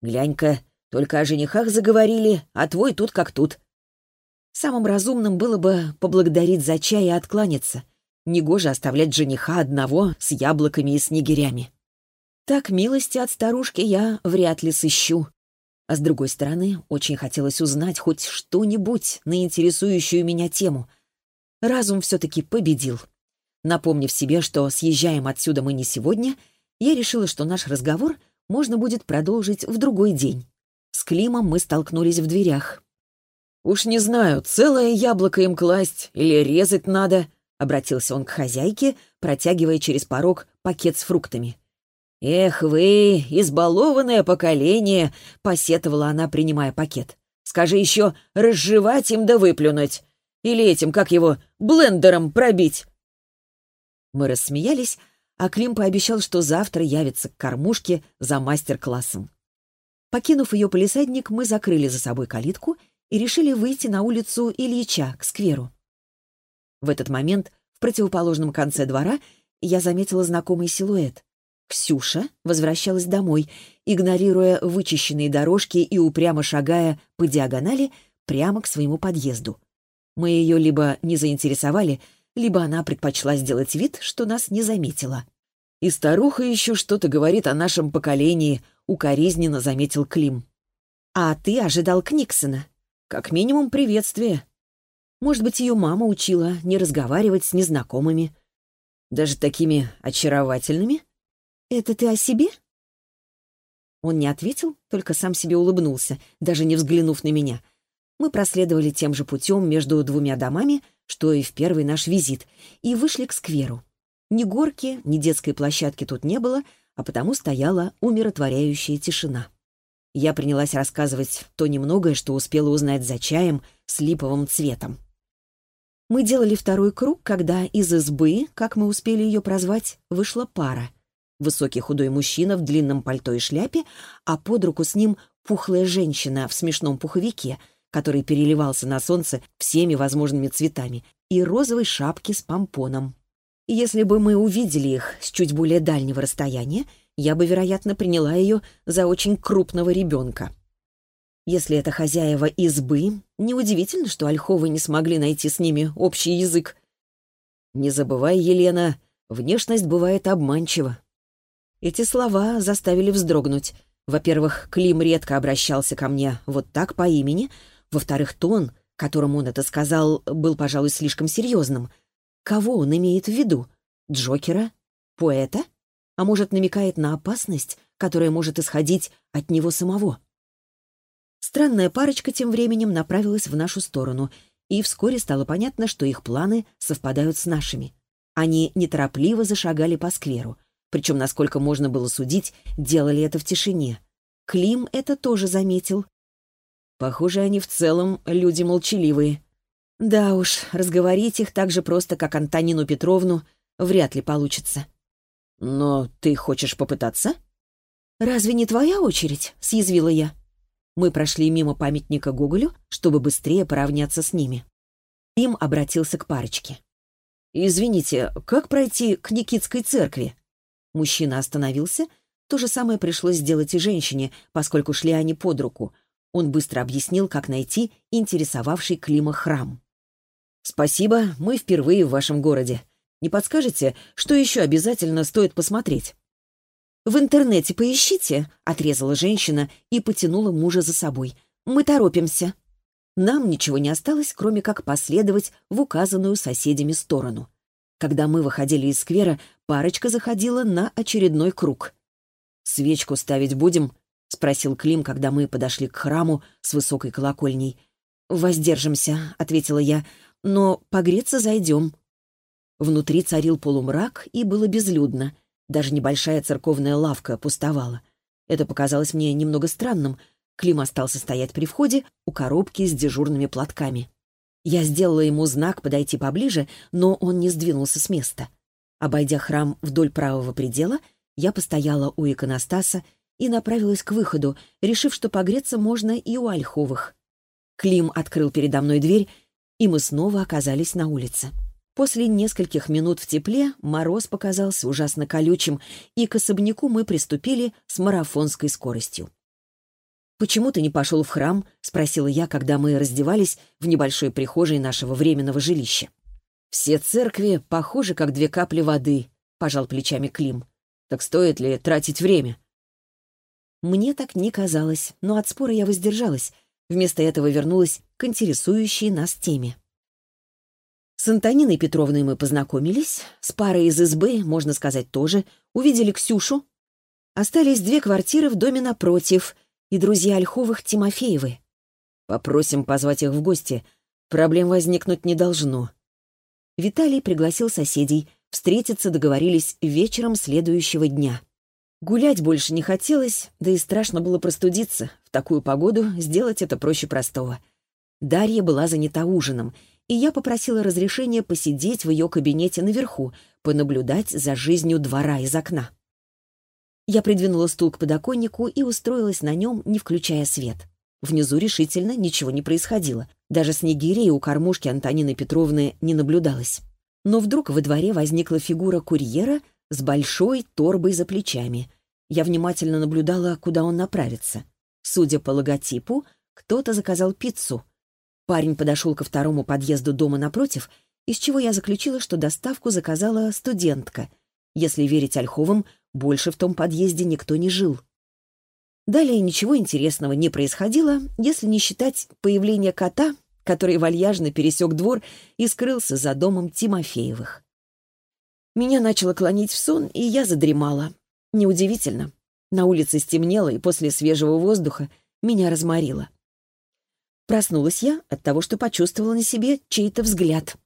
«Глянь-ка, только о женихах заговорили, а твой тут как тут». Самым разумным было бы поблагодарить за чай и откланяться. Негоже оставлять жениха одного с яблоками и снегирями. Так милости от старушки я вряд ли сыщу. А с другой стороны, очень хотелось узнать хоть что-нибудь на интересующую меня тему. Разум все-таки победил. Напомнив себе, что съезжаем отсюда мы не сегодня — я решила, что наш разговор можно будет продолжить в другой день. С Климом мы столкнулись в дверях. «Уж не знаю, целое яблоко им класть или резать надо», — обратился он к хозяйке, протягивая через порог пакет с фруктами. «Эх вы, избалованное поколение!» — посетовала она, принимая пакет. «Скажи еще, разжевать им да выплюнуть. Или этим, как его, блендером пробить». Мы рассмеялись, а Клим пообещал, что завтра явится к кормушке за мастер-классом. Покинув ее полисадник, мы закрыли за собой калитку и решили выйти на улицу Ильича, к скверу. В этот момент в противоположном конце двора я заметила знакомый силуэт. Ксюша возвращалась домой, игнорируя вычищенные дорожки и упрямо шагая по диагонали прямо к своему подъезду. Мы ее либо не заинтересовали, либо она предпочла сделать вид, что нас не заметила. «И старуха еще что-то говорит о нашем поколении», — укоризненно заметил Клим. «А ты ожидал Книксона?» «Как минимум приветствие». «Может быть, ее мама учила не разговаривать с незнакомыми?» «Даже такими очаровательными?» «Это ты о себе?» Он не ответил, только сам себе улыбнулся, даже не взглянув на меня. Мы проследовали тем же путем между двумя домами, что и в первый наш визит, и вышли к скверу. Ни горки, ни детской площадки тут не было, а потому стояла умиротворяющая тишина. Я принялась рассказывать то немногое, что успела узнать за чаем с липовым цветом. Мы делали второй круг, когда из избы, как мы успели ее прозвать, вышла пара. Высокий худой мужчина в длинном пальто и шляпе, а под руку с ним пухлая женщина в смешном пуховике, который переливался на солнце всеми возможными цветами, и розовой шапке с помпоном. Если бы мы увидели их с чуть более дальнего расстояния, я бы, вероятно, приняла ее за очень крупного ребенка. Если это хозяева избы, неудивительно, что Ольховы не смогли найти с ними общий язык. «Не забывай, Елена, внешность бывает обманчива». Эти слова заставили вздрогнуть. Во-первых, Клим редко обращался ко мне вот так по имени. Во-вторых, тон, которым он это сказал, был, пожалуй, слишком серьезным — Кого он имеет в виду? Джокера? Поэта? А может, намекает на опасность, которая может исходить от него самого? Странная парочка тем временем направилась в нашу сторону, и вскоре стало понятно, что их планы совпадают с нашими. Они неторопливо зашагали по скверу, причем, насколько можно было судить, делали это в тишине. Клим это тоже заметил. Похоже, они в целом люди молчаливые. Да уж, разговорить их так же просто, как Антонину Петровну, вряд ли получится. «Но ты хочешь попытаться?» «Разве не твоя очередь?» — съязвила я. Мы прошли мимо памятника Гоголю, чтобы быстрее поравняться с ними. Им обратился к парочке. «Извините, как пройти к Никитской церкви?» Мужчина остановился. То же самое пришлось сделать и женщине, поскольку шли они под руку. Он быстро объяснил, как найти интересовавший Клима храм. «Спасибо, мы впервые в вашем городе. Не подскажете, что еще обязательно стоит посмотреть?» «В интернете поищите», — отрезала женщина и потянула мужа за собой. «Мы торопимся». Нам ничего не осталось, кроме как последовать в указанную соседями сторону. Когда мы выходили из сквера, парочка заходила на очередной круг. «Свечку ставить будем?» — спросил Клим, когда мы подошли к храму с высокой колокольней. «Воздержимся», — ответила я, — «но погреться зайдем». Внутри царил полумрак, и было безлюдно. Даже небольшая церковная лавка пустовала. Это показалось мне немного странным — Клим остался стоять при входе у коробки с дежурными платками. Я сделала ему знак подойти поближе, но он не сдвинулся с места. Обойдя храм вдоль правого предела, я постояла у иконостаса и направилась к выходу, решив, что погреться можно и у Ольховых. Клим открыл передо мной дверь, и мы снова оказались на улице. После нескольких минут в тепле мороз показался ужасно колючим, и к особняку мы приступили с марафонской скоростью. «Почему ты не пошел в храм?» — спросила я, когда мы раздевались в небольшой прихожей нашего временного жилища. «Все церкви похожи, как две капли воды», — пожал плечами Клим. «Так стоит ли тратить время?» Мне так не казалось, но от спора я воздержалась. Вместо этого вернулась к интересующей нас теме. С Антониной Петровной мы познакомились, с парой из избы, можно сказать, тоже, увидели Ксюшу. Остались две квартиры в доме напротив, и друзья Ольховых Тимофеевы. Попросим позвать их в гости. Проблем возникнуть не должно. Виталий пригласил соседей. Встретиться договорились вечером следующего дня. Гулять больше не хотелось, да и страшно было простудиться. В такую погоду сделать это проще простого. Дарья была занята ужином, и я попросила разрешения посидеть в ее кабинете наверху, понаблюдать за жизнью двора из окна. Я придвинула стул к подоконнику и устроилась на нем, не включая свет. Внизу решительно ничего не происходило. Даже снегирей у кормушки Антонины Петровны не наблюдалось. Но вдруг во дворе возникла фигура курьера с большой торбой за плечами. Я внимательно наблюдала, куда он направится. Судя по логотипу, кто-то заказал пиццу. Парень подошел ко второму подъезду дома напротив, из чего я заключила, что доставку заказала студентка. Если верить Ольховым, больше в том подъезде никто не жил. Далее ничего интересного не происходило, если не считать появление кота, который вальяжно пересек двор и скрылся за домом Тимофеевых. Меня начало клонить в сон, и я задремала. Неудивительно. На улице стемнело, и после свежего воздуха меня разморило. Проснулась я от того, что почувствовала на себе чей-то взгляд.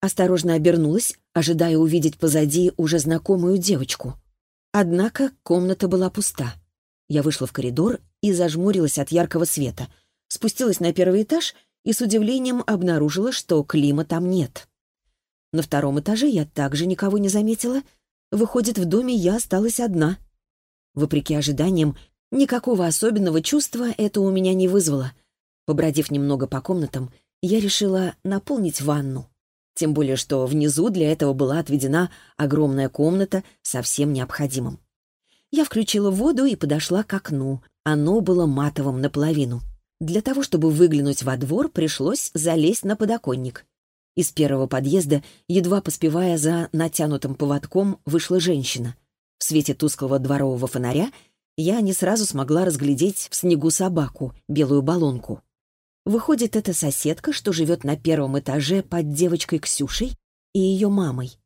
Осторожно обернулась, ожидая увидеть позади уже знакомую девочку. Однако комната была пуста. Я вышла в коридор и зажмурилась от яркого света. Спустилась на первый этаж и с удивлением обнаружила, что Клима там нет. На втором этаже я также никого не заметила. Выходит, в доме я осталась одна. Вопреки ожиданиям, никакого особенного чувства это у меня не вызвало. Побродив немного по комнатам, я решила наполнить ванну. Тем более, что внизу для этого была отведена огромная комната со всем необходимым. Я включила воду и подошла к окну. Оно было матовым наполовину. Для того, чтобы выглянуть во двор, пришлось залезть на подоконник. Из первого подъезда, едва поспевая за натянутым поводком, вышла женщина. В свете тусклого дворового фонаря я не сразу смогла разглядеть в снегу собаку, белую баллонку. Выходит, это соседка, что живет на первом этаже под девочкой Ксюшей и ее мамой.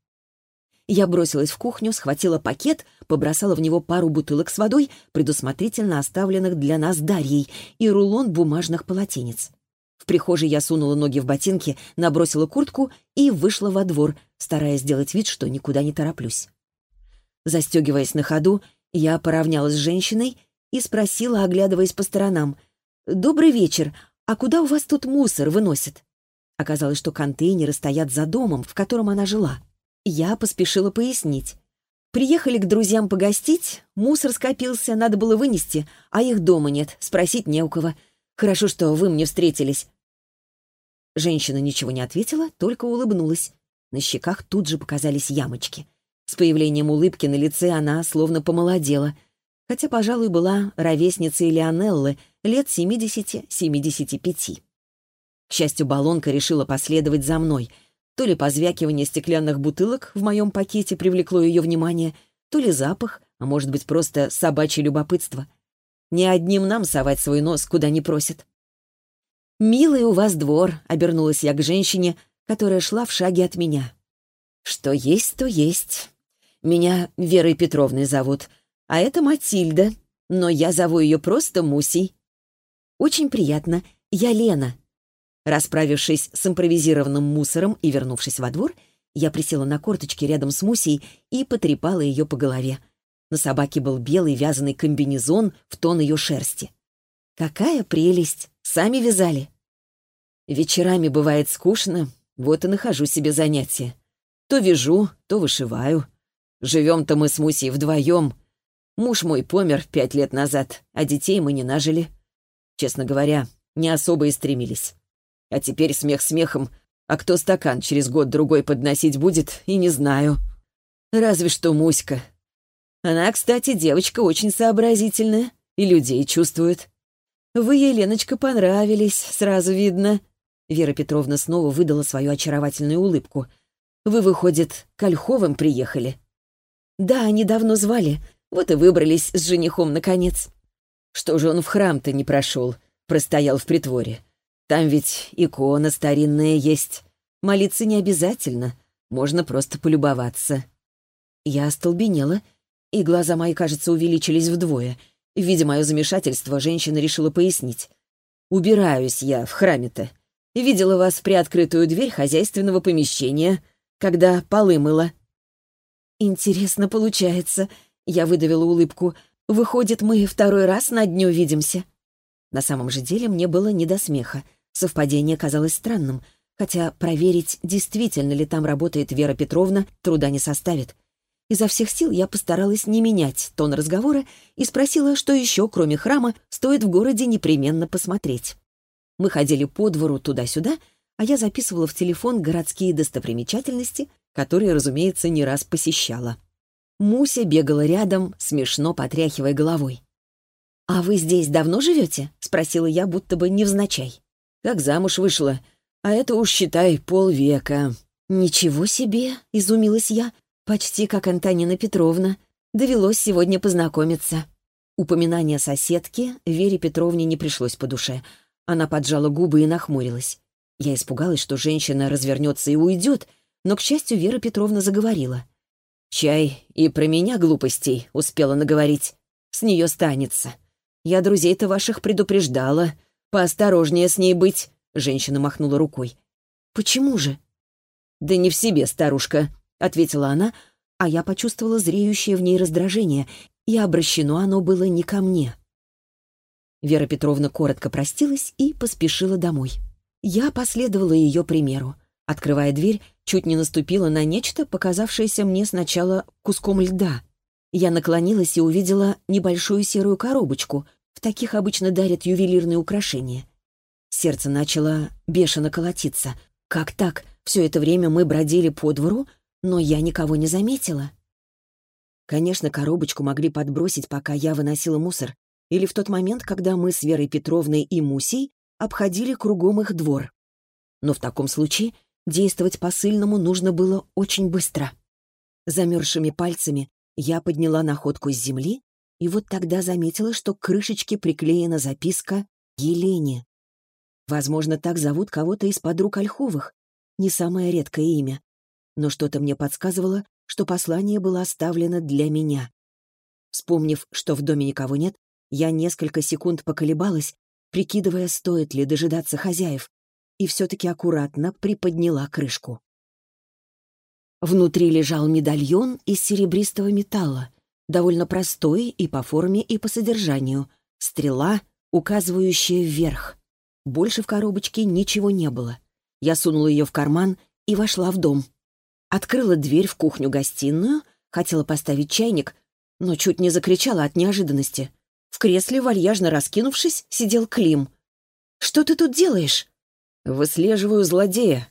Я бросилась в кухню, схватила пакет, побросала в него пару бутылок с водой, предусмотрительно оставленных для нас Дарьей, и рулон бумажных полотенец. В прихожей я сунула ноги в ботинки, набросила куртку и вышла во двор, стараясь сделать вид, что никуда не тороплюсь. Застегиваясь на ходу, я поравнялась с женщиной и спросила, оглядываясь по сторонам. «Добрый вечер. «А куда у вас тут мусор выносят?» Оказалось, что контейнеры стоят за домом, в котором она жила. Я поспешила пояснить. Приехали к друзьям погостить, мусор скопился, надо было вынести, а их дома нет, спросить не у кого. Хорошо, что вы мне встретились. Женщина ничего не ответила, только улыбнулась. На щеках тут же показались ямочки. С появлением улыбки на лице она словно помолодела, хотя, пожалуй, была ровесницей Леонеллы лет 70-75. К счастью, баллонка решила последовать за мной. То ли позвякивание стеклянных бутылок в моем пакете привлекло ее внимание, то ли запах, а может быть, просто собачье любопытство. Не одним нам совать свой нос, куда не просят. «Милый у вас двор», — обернулась я к женщине, которая шла в шаге от меня. «Что есть, то есть. Меня Верой Петровной зовут, а это Матильда, но я зову ее просто Мусей». «Очень приятно. Я Лена», Расправившись с импровизированным мусором и вернувшись во двор, я присела на корточки рядом с Мусей и потрепала ее по голове. На собаке был белый вязаный комбинезон в тон ее шерсти. «Какая прелесть! Сами вязали!» Вечерами бывает скучно, вот и нахожу себе занятие. То вяжу, то вышиваю. Живем-то мы с Мусей вдвоем. Муж мой помер пять лет назад, а детей мы не нажили. Честно говоря, не особо и стремились. А теперь смех смехом, а кто стакан через год-другой подносить будет, и не знаю. Разве что Муська. Она, кстати, девочка очень сообразительная и людей чувствует. Вы ей, Леночка, понравились, сразу видно. Вера Петровна снова выдала свою очаровательную улыбку. Вы, выходит, к Ольховым приехали? Да, они давно звали, вот и выбрались с женихом наконец. Что же он в храм-то не прошел, простоял в притворе? Там ведь икона старинная есть. Молиться не обязательно, можно просто полюбоваться. Я остолбенела, и глаза мои, кажется, увеличились вдвое. Видя мое замешательство, женщина решила пояснить. «Убираюсь я в храме-то. Видела вас в приоткрытую дверь хозяйственного помещения, когда полы мыла». «Интересно получается», — я выдавила улыбку. «Выходит, мы второй раз на дню видимся». На самом же деле мне было не до смеха. Совпадение казалось странным, хотя проверить, действительно ли там работает Вера Петровна, труда не составит. Изо всех сил я постаралась не менять тон разговора и спросила, что еще, кроме храма, стоит в городе непременно посмотреть. Мы ходили по двору туда-сюда, а я записывала в телефон городские достопримечательности, которые, разумеется, не раз посещала. Муся бегала рядом, смешно потряхивая головой. «А вы здесь давно живете?» — спросила я, будто бы невзначай как замуж вышла. А это уж, считай, полвека». «Ничего себе!» — изумилась я. «Почти как Антонина Петровна. Довелось сегодня познакомиться». Упоминание соседки Вере Петровне не пришлось по душе. Она поджала губы и нахмурилась. Я испугалась, что женщина развернется и уйдет, но, к счастью, Вера Петровна заговорила. «Чай и про меня глупостей успела наговорить. С нее станется. Я друзей-то ваших предупреждала. «Поосторожнее с ней быть», — женщина махнула рукой. «Почему же?» «Да не в себе, старушка», — ответила она, а я почувствовала зреющее в ней раздражение, и обращено оно было не ко мне. Вера Петровна коротко простилась и поспешила домой. Я последовала ее примеру. Открывая дверь, чуть не наступила на нечто, показавшееся мне сначала куском льда. Я наклонилась и увидела небольшую серую коробочку — в таких обычно дарят ювелирные украшения. Сердце начало бешено колотиться. Как так? Все это время мы бродили по двору, но я никого не заметила. Конечно, коробочку могли подбросить, пока я выносила мусор, или в тот момент, когда мы с Верой Петровной и Мусей обходили кругом их двор. Но в таком случае действовать посыльному нужно было очень быстро. Замерзшими пальцами я подняла находку с земли и вот тогда заметила, что к крышечке приклеена записка «Елене». Возможно, так зовут кого-то из подруг Ольховых. Не самое редкое имя. Но что-то мне подсказывало, что послание было оставлено для меня. Вспомнив, что в доме никого нет, я несколько секунд поколебалась, прикидывая, стоит ли дожидаться хозяев, и все-таки аккуратно приподняла крышку. Внутри лежал медальон из серебристого металла, довольно простой и по форме, и по содержанию. Стрела, указывающая вверх. Больше в коробочке ничего не было. Я сунула ее в карман и вошла в дом. Открыла дверь в кухню-гостиную, хотела поставить чайник, но чуть не закричала от неожиданности. В кресле, вальяжно раскинувшись, сидел Клим. «Что ты тут делаешь?» «Выслеживаю злодея.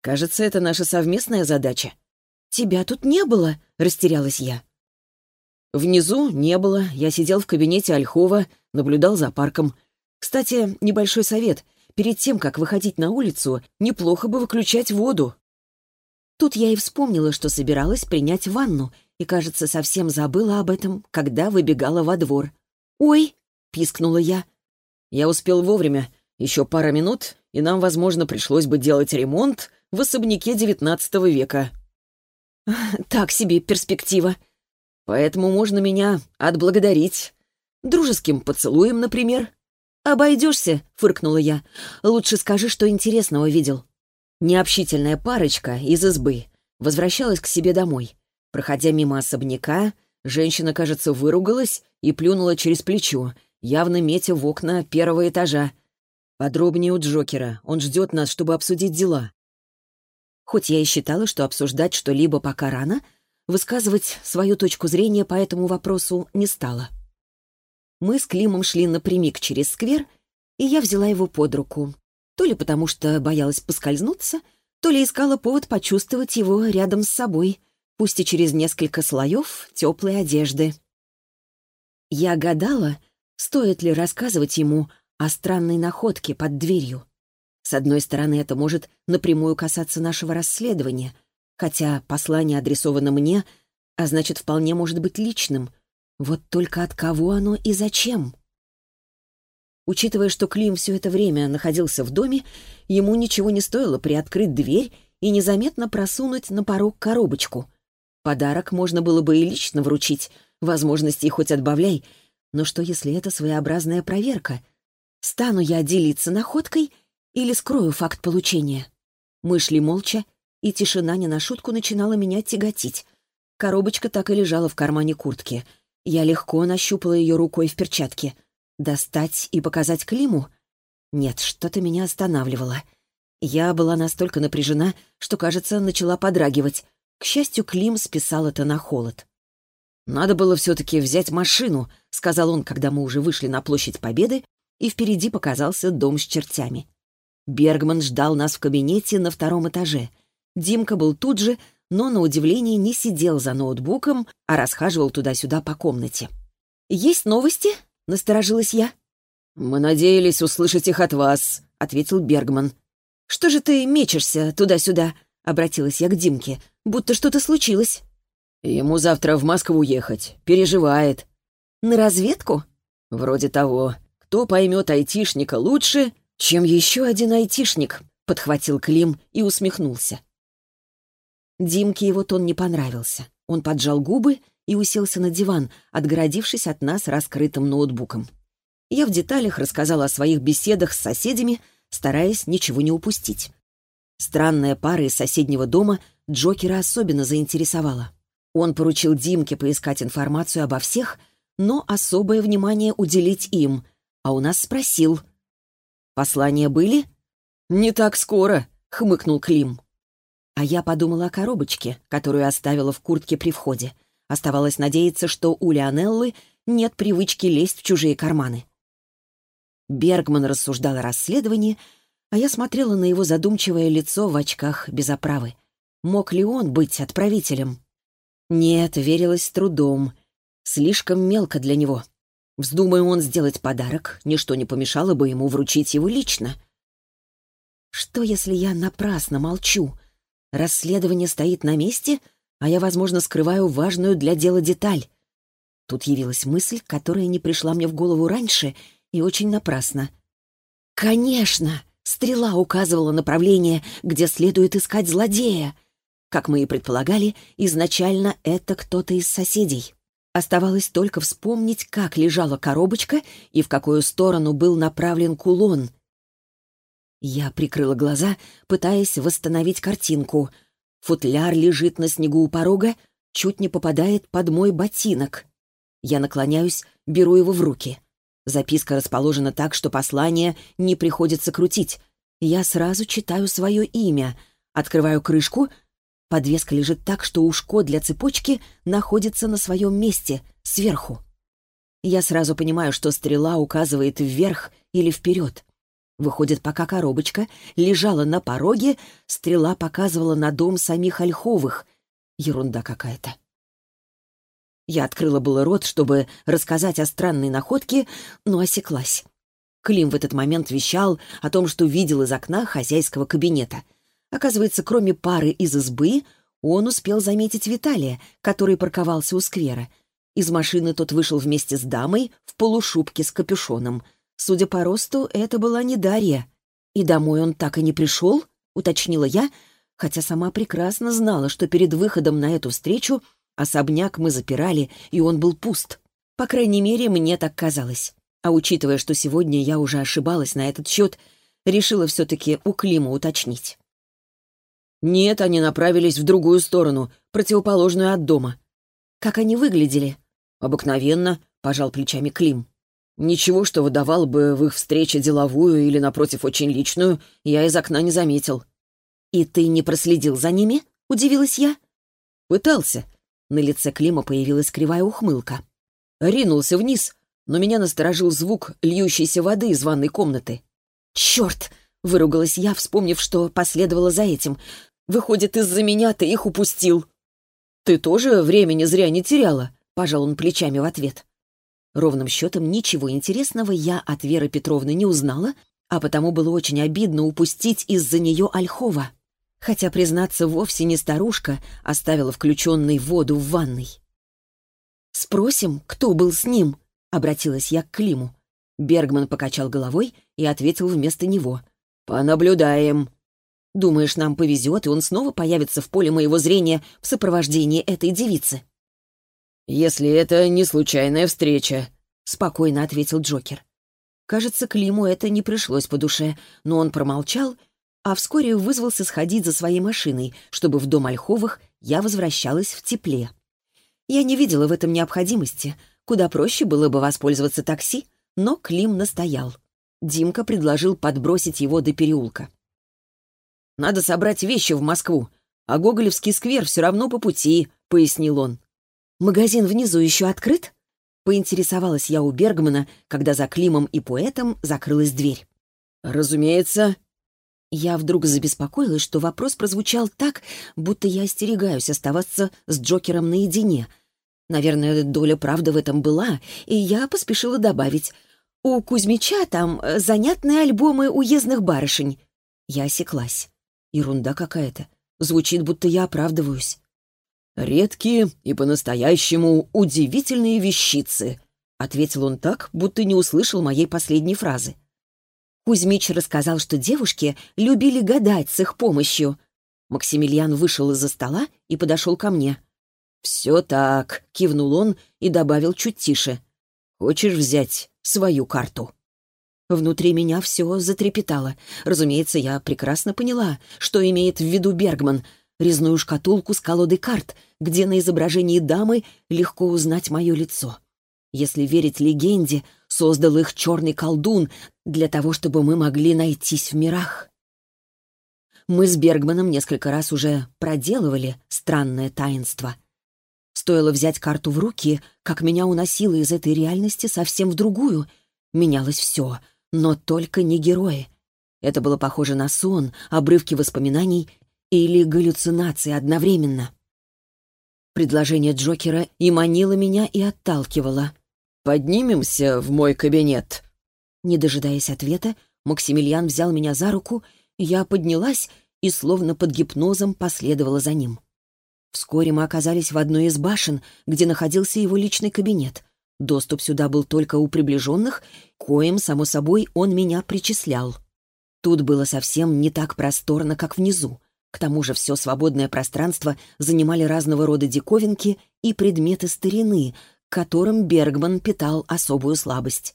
Кажется, это наша совместная задача». «Тебя тут не было», — растерялась я. Внизу не было, я сидел в кабинете Ольхова, наблюдал за парком. Кстати, небольшой совет. Перед тем, как выходить на улицу, неплохо бы выключать воду. Тут я и вспомнила, что собиралась принять ванну, и, кажется, совсем забыла об этом, когда выбегала во двор. «Ой!» — пискнула я. Я успел вовремя. Еще пара минут, и нам, возможно, пришлось бы делать ремонт в особняке девятнадцатого века. Так себе перспектива. Поэтому можно меня отблагодарить. Дружеским поцелуем, например. «Обойдешься», — фыркнула я. «Лучше скажи, что интересного видел». Необщительная парочка из избы возвращалась к себе домой. Проходя мимо особняка, женщина, кажется, выругалась и плюнула через плечо, явно метя в окна первого этажа. Подробнее у Джокера. Он ждет нас, чтобы обсудить дела. Хоть я и считала, что обсуждать что-либо пока рано, высказывать свою точку зрения по этому вопросу не стала. Мы с Климом шли напрямик через сквер, и я взяла его под руку. То ли потому, что боялась поскользнуться, то ли искала повод почувствовать его рядом с собой, пусть и через несколько слоев теплой одежды. Я гадала, стоит ли рассказывать ему о странной находке под дверью. С одной стороны, это может напрямую касаться нашего расследования, хотя послание адресовано мне, а значит, вполне может быть личным. Вот только от кого оно и зачем? Учитывая, что Клим все это время находился в доме, ему ничего не стоило приоткрыть дверь и незаметно просунуть на порог коробочку. Подарок можно было бы и лично вручить, возможностей хоть отбавляй, но что если это своеобразная проверка? Стану я делиться находкой — или скрою факт получения? Мы шли молча, и тишина не на шутку начинала меня тяготить. Коробочка так и лежала в кармане куртки. Я легко нащупала ее рукой в перчатке. Достать и показать Климу? Нет, что-то меня останавливало. Я была настолько напряжена, что, кажется, начала подрагивать. К счастью, Клим списал это на холод. «Надо было все-таки взять машину», — сказал он, когда мы уже вышли на площадь Победы, и впереди показался дом с чертями. Бергман ждал нас в кабинете на втором этаже. Димка был тут же, но, на удивление, не сидел за ноутбуком, а расхаживал туда-сюда по комнате. «Есть новости?» — насторожилась я. «Мы надеялись услышать их от вас», — ответил Бергман. «Что же ты мечешься туда-сюда?» — обратилась я к Димке. «Будто что-то случилось». «Ему завтра в Москву ехать. Переживает». «На разведку?» «Вроде того. Кто поймет айтишника лучше, «Чем еще один айтишник?» — подхватил Клим и усмехнулся. Димке его тон не понравился. Он поджал губы и уселся на диван, отгородившись от нас раскрытым ноутбуком. Я в деталях рассказала о своих беседах с соседями, стараясь ничего не упустить. Странная пара из соседнего дома Джокера особенно заинтересовала. Он поручил Димке поискать информацию обо всех, но особое внимание уделить им, а у нас спросил — «Послания были?» «Не так скоро», — хмыкнул Клим. А я подумала о коробочке, которую оставила в куртке при входе. Оставалось надеяться, что у Леонеллы нет привычки лезть в чужие карманы. Бергман рассуждал о расследовании, а я смотрела на его задумчивое лицо в очках без оправы. Мог ли он быть отправителем? Нет, верилось с трудом. Слишком мелко для него. Вздумая он сделать подарок, ничто не помешало бы ему вручить его лично. Что, если я напрасно молчу? Расследование стоит на месте, а я, возможно, скрываю важную для дела деталь. Тут явилась мысль, которая не пришла мне в голову раньше и очень напрасно. Конечно, стрела указывала направление, где следует искать злодея. Как мы и предполагали, изначально это кто-то из соседей. Оставалось только вспомнить, как лежала коробочка и в какую сторону был направлен кулон. Я прикрыла глаза, пытаясь восстановить картинку. Футляр лежит на снегу у порога, чуть не попадает под мой ботинок. Я наклоняюсь, беру его в руки. Записка расположена так, что послание не приходится крутить. Я сразу читаю свое имя, открываю крышку. Подвеска лежит так, что ушко для цепочки находится на своем месте, сверху. Я сразу понимаю, что стрела указывает вверх или вперед. Выходит, пока коробочка лежала на пороге, стрела показывала на дом самих Ольховых. Ерунда какая-то. Я открыла было рот, чтобы рассказать о странной находке, но осеклась. Клим в этот момент вещал о том, что видел из окна хозяйского кабинета. Оказывается, кроме пары из избы, он успел заметить Виталия, который парковался у сквера. Из машины тот вышел вместе с дамой в полушубке с капюшоном. Судя по росту, это была не Дарья. «И домой он так и не пришел?» — уточнила я, хотя сама прекрасно знала, что перед выходом на эту встречу Особняк мы запирали, и он был пуст. По крайней мере, мне так казалось. А учитывая, что сегодня я уже ошибалась на этот счет, решила все-таки у Клима уточнить. Нет, они направились в другую сторону, противоположную от дома. Как они выглядели? Обыкновенно, пожал плечами Клим. Ничего, что выдавал бы в их встрече деловую или, напротив, очень личную, я из окна не заметил. «И ты не проследил за ними?» — удивилась я. «Пытался. На лице Клима появилась кривая ухмылка. Ринулся вниз, но меня насторожил звук льющейся воды из ванной комнаты. «Черт!» — выругалась я, вспомнив, что последовало за этим. «Выходит, из-за меня ты их упустил». «Ты тоже времени зря не теряла?» — пожал он плечами в ответ. Ровным счетом ничего интересного я от Веры Петровны не узнала, а потому было очень обидно упустить из-за нее Ольхова хотя, признаться, вовсе не старушка оставила включенной воду в ванной. «Спросим, кто был с ним?» — обратилась я к Климу. Бергман покачал головой и ответил вместо него. «Понаблюдаем». «Думаешь, нам повезет, и он снова появится в поле моего зрения в сопровождении этой девицы?» «Если это не случайная встреча», — спокойно ответил Джокер. Кажется, Климу это не пришлось по душе, но он промолчал а вскоре вызвался сходить за своей машиной, чтобы в дом Ольховых я возвращалась в тепле. Я не видела в этом необходимости. Куда проще было бы воспользоваться такси, но Клим настоял. Димка предложил подбросить его до переулка. «Надо собрать вещи в Москву, а Гоголевский сквер все равно по пути», — пояснил он. «Магазин внизу еще открыт?» Поинтересовалась я у Бергмана, когда за Климом и поэтом закрылась дверь. «Разумеется, я вдруг забеспокоилась, что вопрос прозвучал так, будто я остерегаюсь оставаться с Джокером наедине. Наверное, доля правды в этом была, и я поспешила добавить. «У Кузьмича там э, занятные альбомы уездных барышень». Я осеклась. Ерунда какая-то. Звучит, будто я оправдываюсь. «Редкие и по-настоящему удивительные вещицы», — ответил он так, будто не услышал моей последней фразы. Кузьмич рассказал, что девушки любили гадать с их помощью. Максимилиан вышел из-за стола и подошел ко мне. «Все так», — кивнул он и добавил чуть тише. «Хочешь взять свою карту?» Внутри меня все затрепетало. Разумеется, я прекрасно поняла, что имеет в виду Бергман. Резную шкатулку с колодой карт, где на изображении дамы легко узнать мое лицо. Если верить легенде, создал их черный колдун для того, чтобы мы могли найтись в мирах. Мы с Бергманом несколько раз уже проделывали странное таинство. Стоило взять карту в руки, как меня уносило из этой реальности совсем в другую. Менялось все, но только не герои. Это было похоже на сон, обрывки воспоминаний или галлюцинации одновременно. Предложение Джокера и манило меня, и отталкивало — «Поднимемся в мой кабинет». Не дожидаясь ответа, Максимилиан взял меня за руку, я поднялась и словно под гипнозом последовала за ним. Вскоре мы оказались в одной из башен, где находился его личный кабинет. Доступ сюда был только у приближенных, коим, само собой, он меня причислял. Тут было совсем не так просторно, как внизу. К тому же все свободное пространство занимали разного рода диковинки и предметы старины, к которым Бергман питал особую слабость.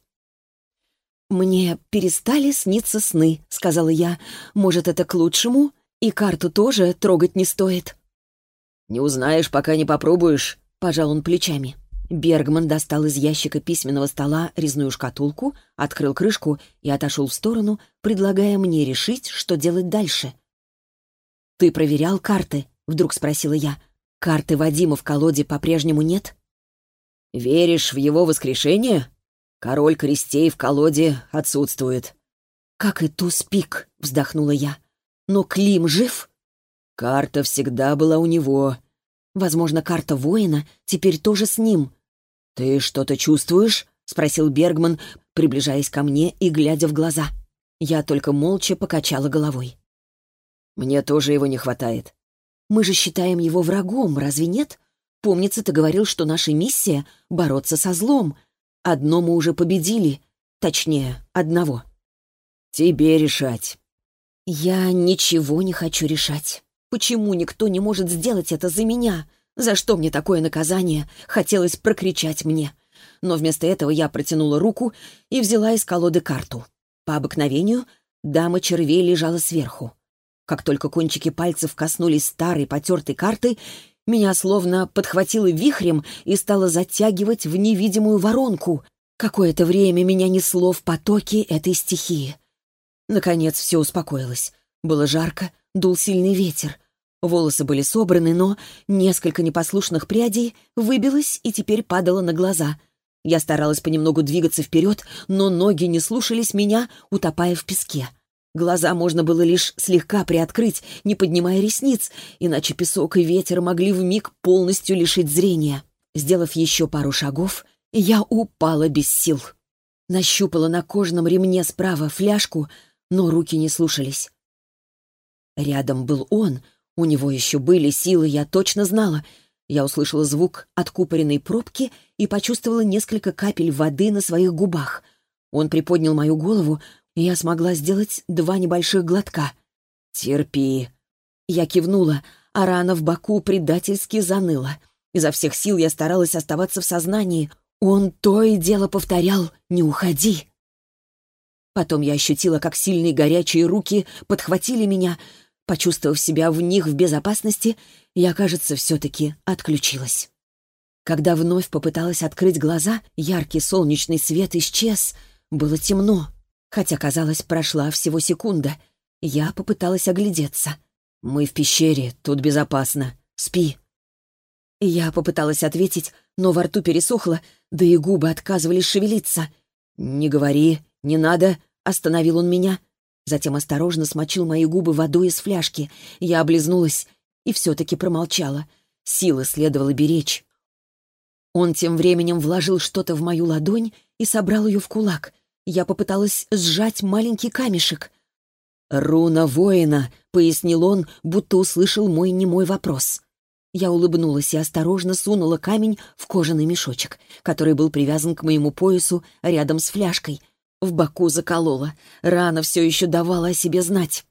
«Мне перестали сниться сны», — сказала я. «Может, это к лучшему? И карту тоже трогать не стоит». «Не узнаешь, пока не попробуешь», — пожал он плечами. Бергман достал из ящика письменного стола резную шкатулку, открыл крышку и отошел в сторону, предлагая мне решить, что делать дальше. «Ты проверял карты?» — вдруг спросила я. «Карты Вадима в колоде по-прежнему нет?» «Веришь в его воскрешение? Король крестей в колоде отсутствует». «Как и туз-пик», — вздохнула я. «Но Клим жив?» «Карта всегда была у него». «Возможно, карта воина теперь тоже с ним». «Ты что-то чувствуешь?» — спросил Бергман, приближаясь ко мне и глядя в глаза. Я только молча покачала головой. «Мне тоже его не хватает». «Мы же считаем его врагом, разве нет? Помнится, ты говорил, что наша миссия — бороться со злом. Одно мы уже победили. Точнее, одного». «Тебе решать». «Я ничего не хочу решать. Почему никто не может сделать это за меня? За что мне такое наказание? Хотелось прокричать мне. Но вместо этого я протянула руку и взяла из колоды карту. По обыкновению дама червей лежала сверху. Как только кончики пальцев коснулись старой потертой карты, меня словно подхватило вихрем и стало затягивать в невидимую воронку. Какое-то время меня несло в потоке этой стихии. Наконец все успокоилось. Было жарко, дул сильный ветер. Волосы были собраны, но несколько непослушных прядей выбилось и теперь падало на глаза. Я старалась понемногу двигаться вперед, но ноги не слушались меня, утопая в песке. Глаза можно было лишь слегка приоткрыть, не поднимая ресниц, иначе песок и ветер могли вмиг полностью лишить зрения. Сделав еще пару шагов, я упала без сил. Нащупала на кожаном ремне справа фляжку, но руки не слушались. Рядом был он, у него еще были силы, я точно знала. Я услышала звук откупоренной пробки и почувствовала несколько капель воды на своих губах. Он приподнял мою голову, и я смогла сделать два небольших глотка. «Терпи». Я кивнула, а рана в боку предательски заныла. Изо всех сил я старалась оставаться в сознании. Он то и дело повторял «Не уходи». Потом я ощутила, как сильные горячие руки подхватили меня, Почувствовав себя в них в безопасности, я, кажется, все-таки отключилась. Когда вновь попыталась открыть глаза, яркий солнечный свет исчез. Было темно, хотя, казалось, прошла всего секунда. Я попыталась оглядеться. «Мы в пещере, тут безопасно. Спи». Я попыталась ответить, но во рту пересохло, да и губы отказывались шевелиться. «Не говори, не надо», — остановил он меня. Затем осторожно смочил мои губы водой из фляжки. Я облизнулась и все-таки промолчала. Силы следовало беречь. Он тем временем вложил что-то в мою ладонь и собрал ее в кулак. Я попыталась сжать маленький камешек. «Руна воина», — пояснил он, будто услышал мой немой вопрос. Я улыбнулась и осторожно сунула камень в кожаный мешочек, который был привязан к моему поясу рядом с фляжкой — в боку заколола. Рана все еще давала о себе знать.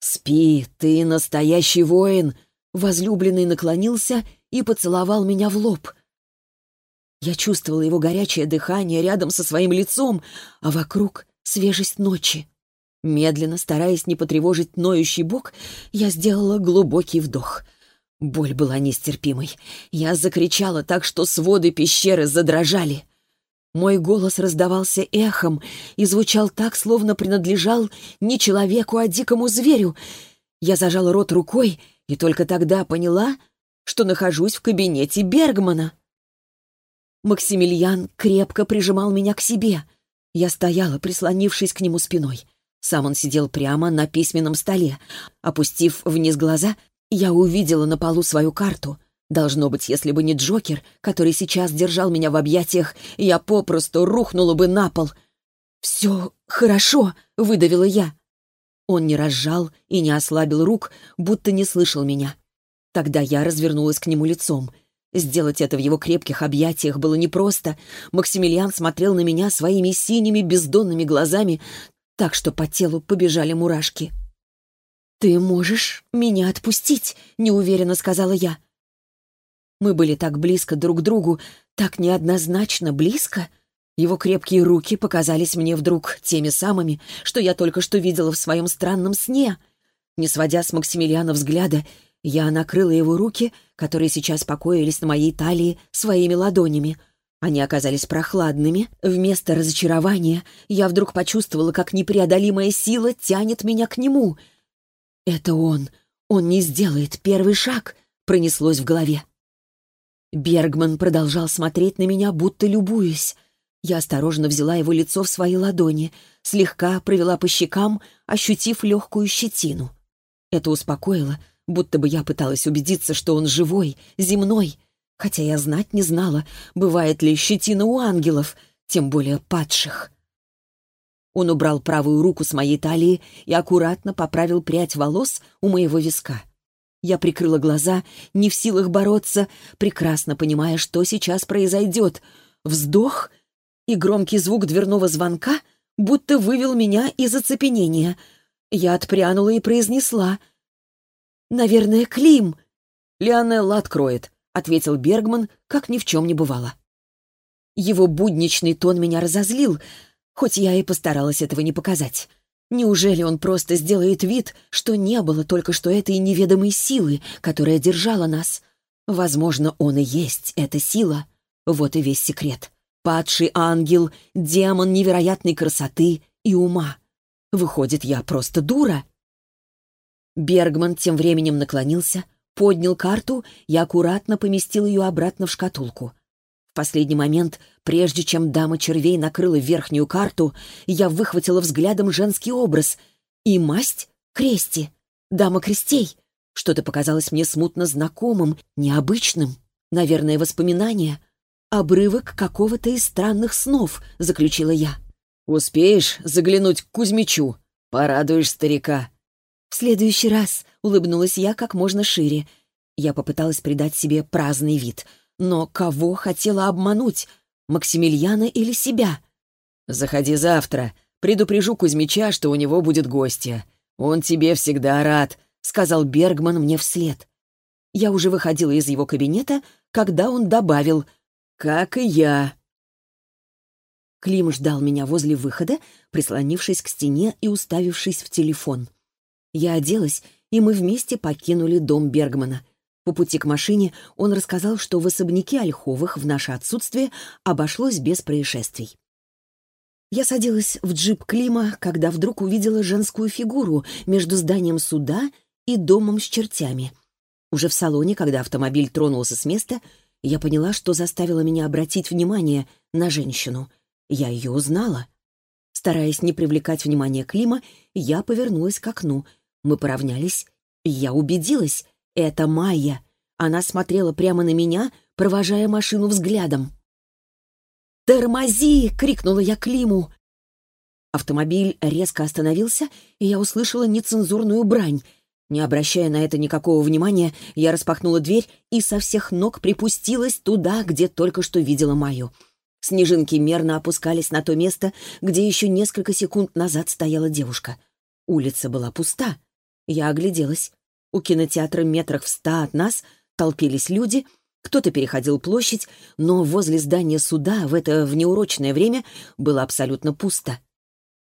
«Спи, ты настоящий воин!» Возлюбленный наклонился и поцеловал меня в лоб. Я чувствовала его горячее дыхание рядом со своим лицом, а вокруг — свежесть ночи. Медленно, стараясь не потревожить ноющий бок, я сделала глубокий вдох. Боль была нестерпимой. Я закричала так, что своды пещеры задрожали. Мой голос раздавался эхом и звучал так, словно принадлежал не человеку, а дикому зверю. Я зажала рот рукой и только тогда поняла, что нахожусь в кабинете Бергмана. Максимилиан крепко прижимал меня к себе. Я стояла, прислонившись к нему спиной. Сам он сидел прямо на письменном столе. Опустив вниз глаза, я увидела на полу свою карту. Должно быть, если бы не Джокер, который сейчас держал меня в объятиях, я попросту рухнула бы на пол. «Все хорошо», — выдавила я. Он не разжал и не ослабил рук, будто не слышал меня. Тогда я развернулась к нему лицом. Сделать это в его крепких объятиях было непросто. Максимилиан смотрел на меня своими синими бездонными глазами, так что по телу побежали мурашки. «Ты можешь меня отпустить», — неуверенно сказала я. Мы были так близко друг к другу, так неоднозначно близко. Его крепкие руки показались мне вдруг теми самыми, что я только что видела в своем странном сне. Не сводя с Максимилиана взгляда, я накрыла его руки, которые сейчас покоились на моей талии, своими ладонями. Они оказались прохладными. Вместо разочарования я вдруг почувствовала, как непреодолимая сила тянет меня к нему. «Это он! Он не сделает первый шаг!» — пронеслось в голове. Бергман продолжал смотреть на меня, будто любуясь. Я осторожно взяла его лицо в свои ладони, слегка провела по щекам, ощутив легкую щетину. Это успокоило, будто бы я пыталась убедиться, что он живой, земной, хотя я знать не знала, бывает ли щетина у ангелов, тем более падших. Он убрал правую руку с моей талии и аккуратно поправил прядь волос у моего виска. Я прикрыла глаза, не в силах бороться, прекрасно понимая, что сейчас произойдет. Вздох — и громкий звук дверного звонка будто вывел меня из оцепенения. Я отпрянула и произнесла. «Наверное, Клим». «Лионелла откроет», — ответил Бергман, как ни в чем не бывало. Его будничный тон меня разозлил, хоть я и постаралась этого не показать. Неужели он просто сделает вид, что не было только что этой неведомой силы, которая держала нас? Возможно, он и есть эта сила. Вот и весь секрет. Падший ангел, демон невероятной красоты и ума. Выходит, я просто дура. Бергман тем временем наклонился, поднял карту и аккуратно поместил ее обратно в шкатулку. В последний момент, прежде чем дама червей накрыла верхнюю карту, я выхватила взглядом женский образ. И масть — крести. Дама крестей. Что-то показалось мне смутно знакомым, необычным. Наверное, воспоминания — «Обрывок какого-то из странных снов», — заключила я. «Успеешь заглянуть к Кузьмичу? Порадуешь старика». «В следующий раз», — улыбнулась я как можно шире. Я попыталась придать себе праздный вид. Но кого хотела обмануть? Максимилиана или себя? «Заходи завтра. Предупрежу Кузьмича, что у него будет гостья. Он тебе всегда рад», — сказал Бергман мне вслед. Я уже выходила из его кабинета, когда он добавил — «Как и я». Клим ждал меня возле выхода, прислонившись к стене и уставившись в телефон. Я оделась, и мы вместе покинули дом Бергмана. По пути к машине он рассказал, что в особняке Ольховых в наше отсутствие обошлось без происшествий. Я садилась в джип Клима, когда вдруг увидела женскую фигуру между зданием суда и домом с чертями. Уже в салоне, когда автомобиль тронулся с места, я поняла, что заставило меня обратить внимание на женщину. Я ее узнала. Стараясь не привлекать внимание Клима, я повернулась к окну. Мы поравнялись, и я убедилась — это Майя. Она смотрела прямо на меня, провожая машину взглядом. «Тормози!» — крикнула я Климу. Автомобиль резко остановился, и я услышала нецензурную брань — не обращая на это никакого внимания, я распахнула дверь и со всех ног припустилась туда, где только что видела Майю. Снежинки мерно опускались на то место, где еще несколько секунд назад стояла девушка. Улица была пуста. Я огляделась. У кинотеатра метрах в ста от нас толпились люди, кто-то переходил площадь, но возле здания суда в это внеурочное время было абсолютно пусто.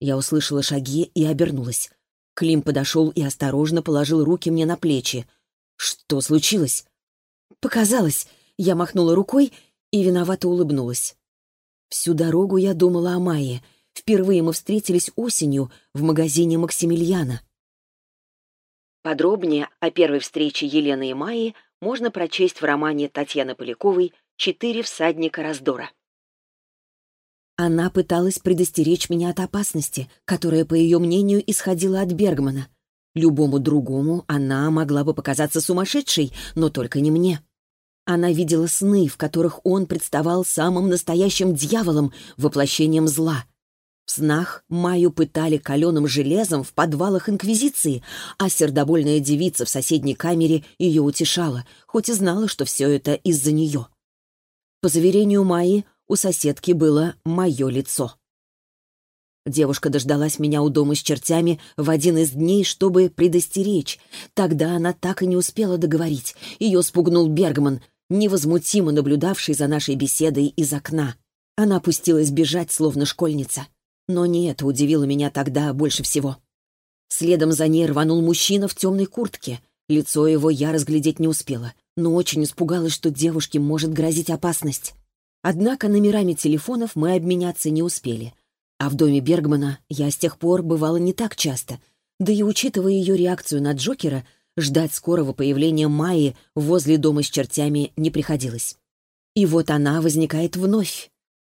Я услышала шаги и обернулась. Клим подошел и осторожно положил руки мне на плечи. «Что случилось?» «Показалось». Я махнула рукой и виновато улыбнулась. Всю дорогу я думала о Майе. Впервые мы встретились осенью в магазине Максимилиана. Подробнее о первой встрече Елены и Майи можно прочесть в романе Татьяны Поляковой «Четыре всадника раздора». Она пыталась предостеречь меня от опасности, которая, по ее мнению, исходила от Бергмана. Любому другому она могла бы показаться сумасшедшей, но только не мне. Она видела сны, в которых он представал самым настоящим дьяволом, воплощением зла. В снах Маю пытали каленым железом в подвалах Инквизиции, а сердобольная девица в соседней камере ее утешала, хоть и знала, что все это из-за нее. По заверению Майи, у соседки было мое лицо. Девушка дождалась меня у дома с чертями в один из дней, чтобы предостеречь. Тогда она так и не успела договорить. Ее спугнул Бергман, невозмутимо наблюдавший за нашей беседой из окна. Она пустилась бежать, словно школьница. Но не это удивило меня тогда больше всего. Следом за ней рванул мужчина в темной куртке. Лицо его я разглядеть не успела, но очень испугалась, что девушке может грозить опасность. Однако номерами телефонов мы обменяться не успели. А в доме Бергмана я с тех пор бывала не так часто. Да и учитывая ее реакцию на Джокера, ждать скорого появления Майи возле дома с чертями не приходилось. И вот она возникает вновь.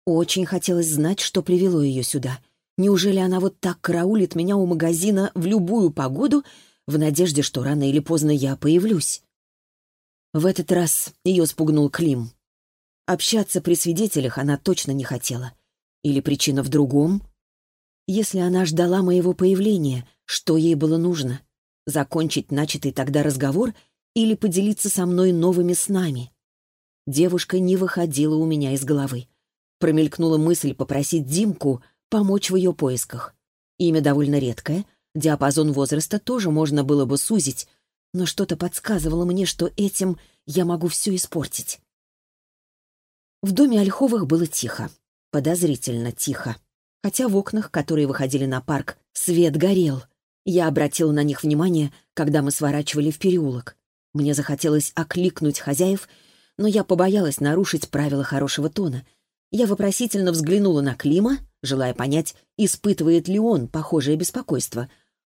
Очень хотелось знать, что привело ее сюда. Неужели она вот так караулит меня у магазина в любую погоду, в надежде, что рано или поздно я появлюсь? В этот раз ее спугнул Клим. Общаться при свидетелях она точно не хотела. Или причина в другом? Если она ждала моего появления, что ей было нужно? Закончить начатый тогда разговор или поделиться со мной новыми снами? Девушка не выходила у меня из головы. Промелькнула мысль попросить Димку помочь в ее поисках. Имя довольно редкое, диапазон возраста тоже можно было бы сузить, но что-то подсказывало мне, что этим я могу все испортить. В доме Ольховых было тихо, подозрительно тихо. Хотя в окнах, которые выходили на парк, свет горел. Я обратила на них внимание, когда мы сворачивали в переулок. Мне захотелось окликнуть хозяев, но я побоялась нарушить правила хорошего тона. Я вопросительно взглянула на Клима, желая понять, испытывает ли он похожее беспокойство.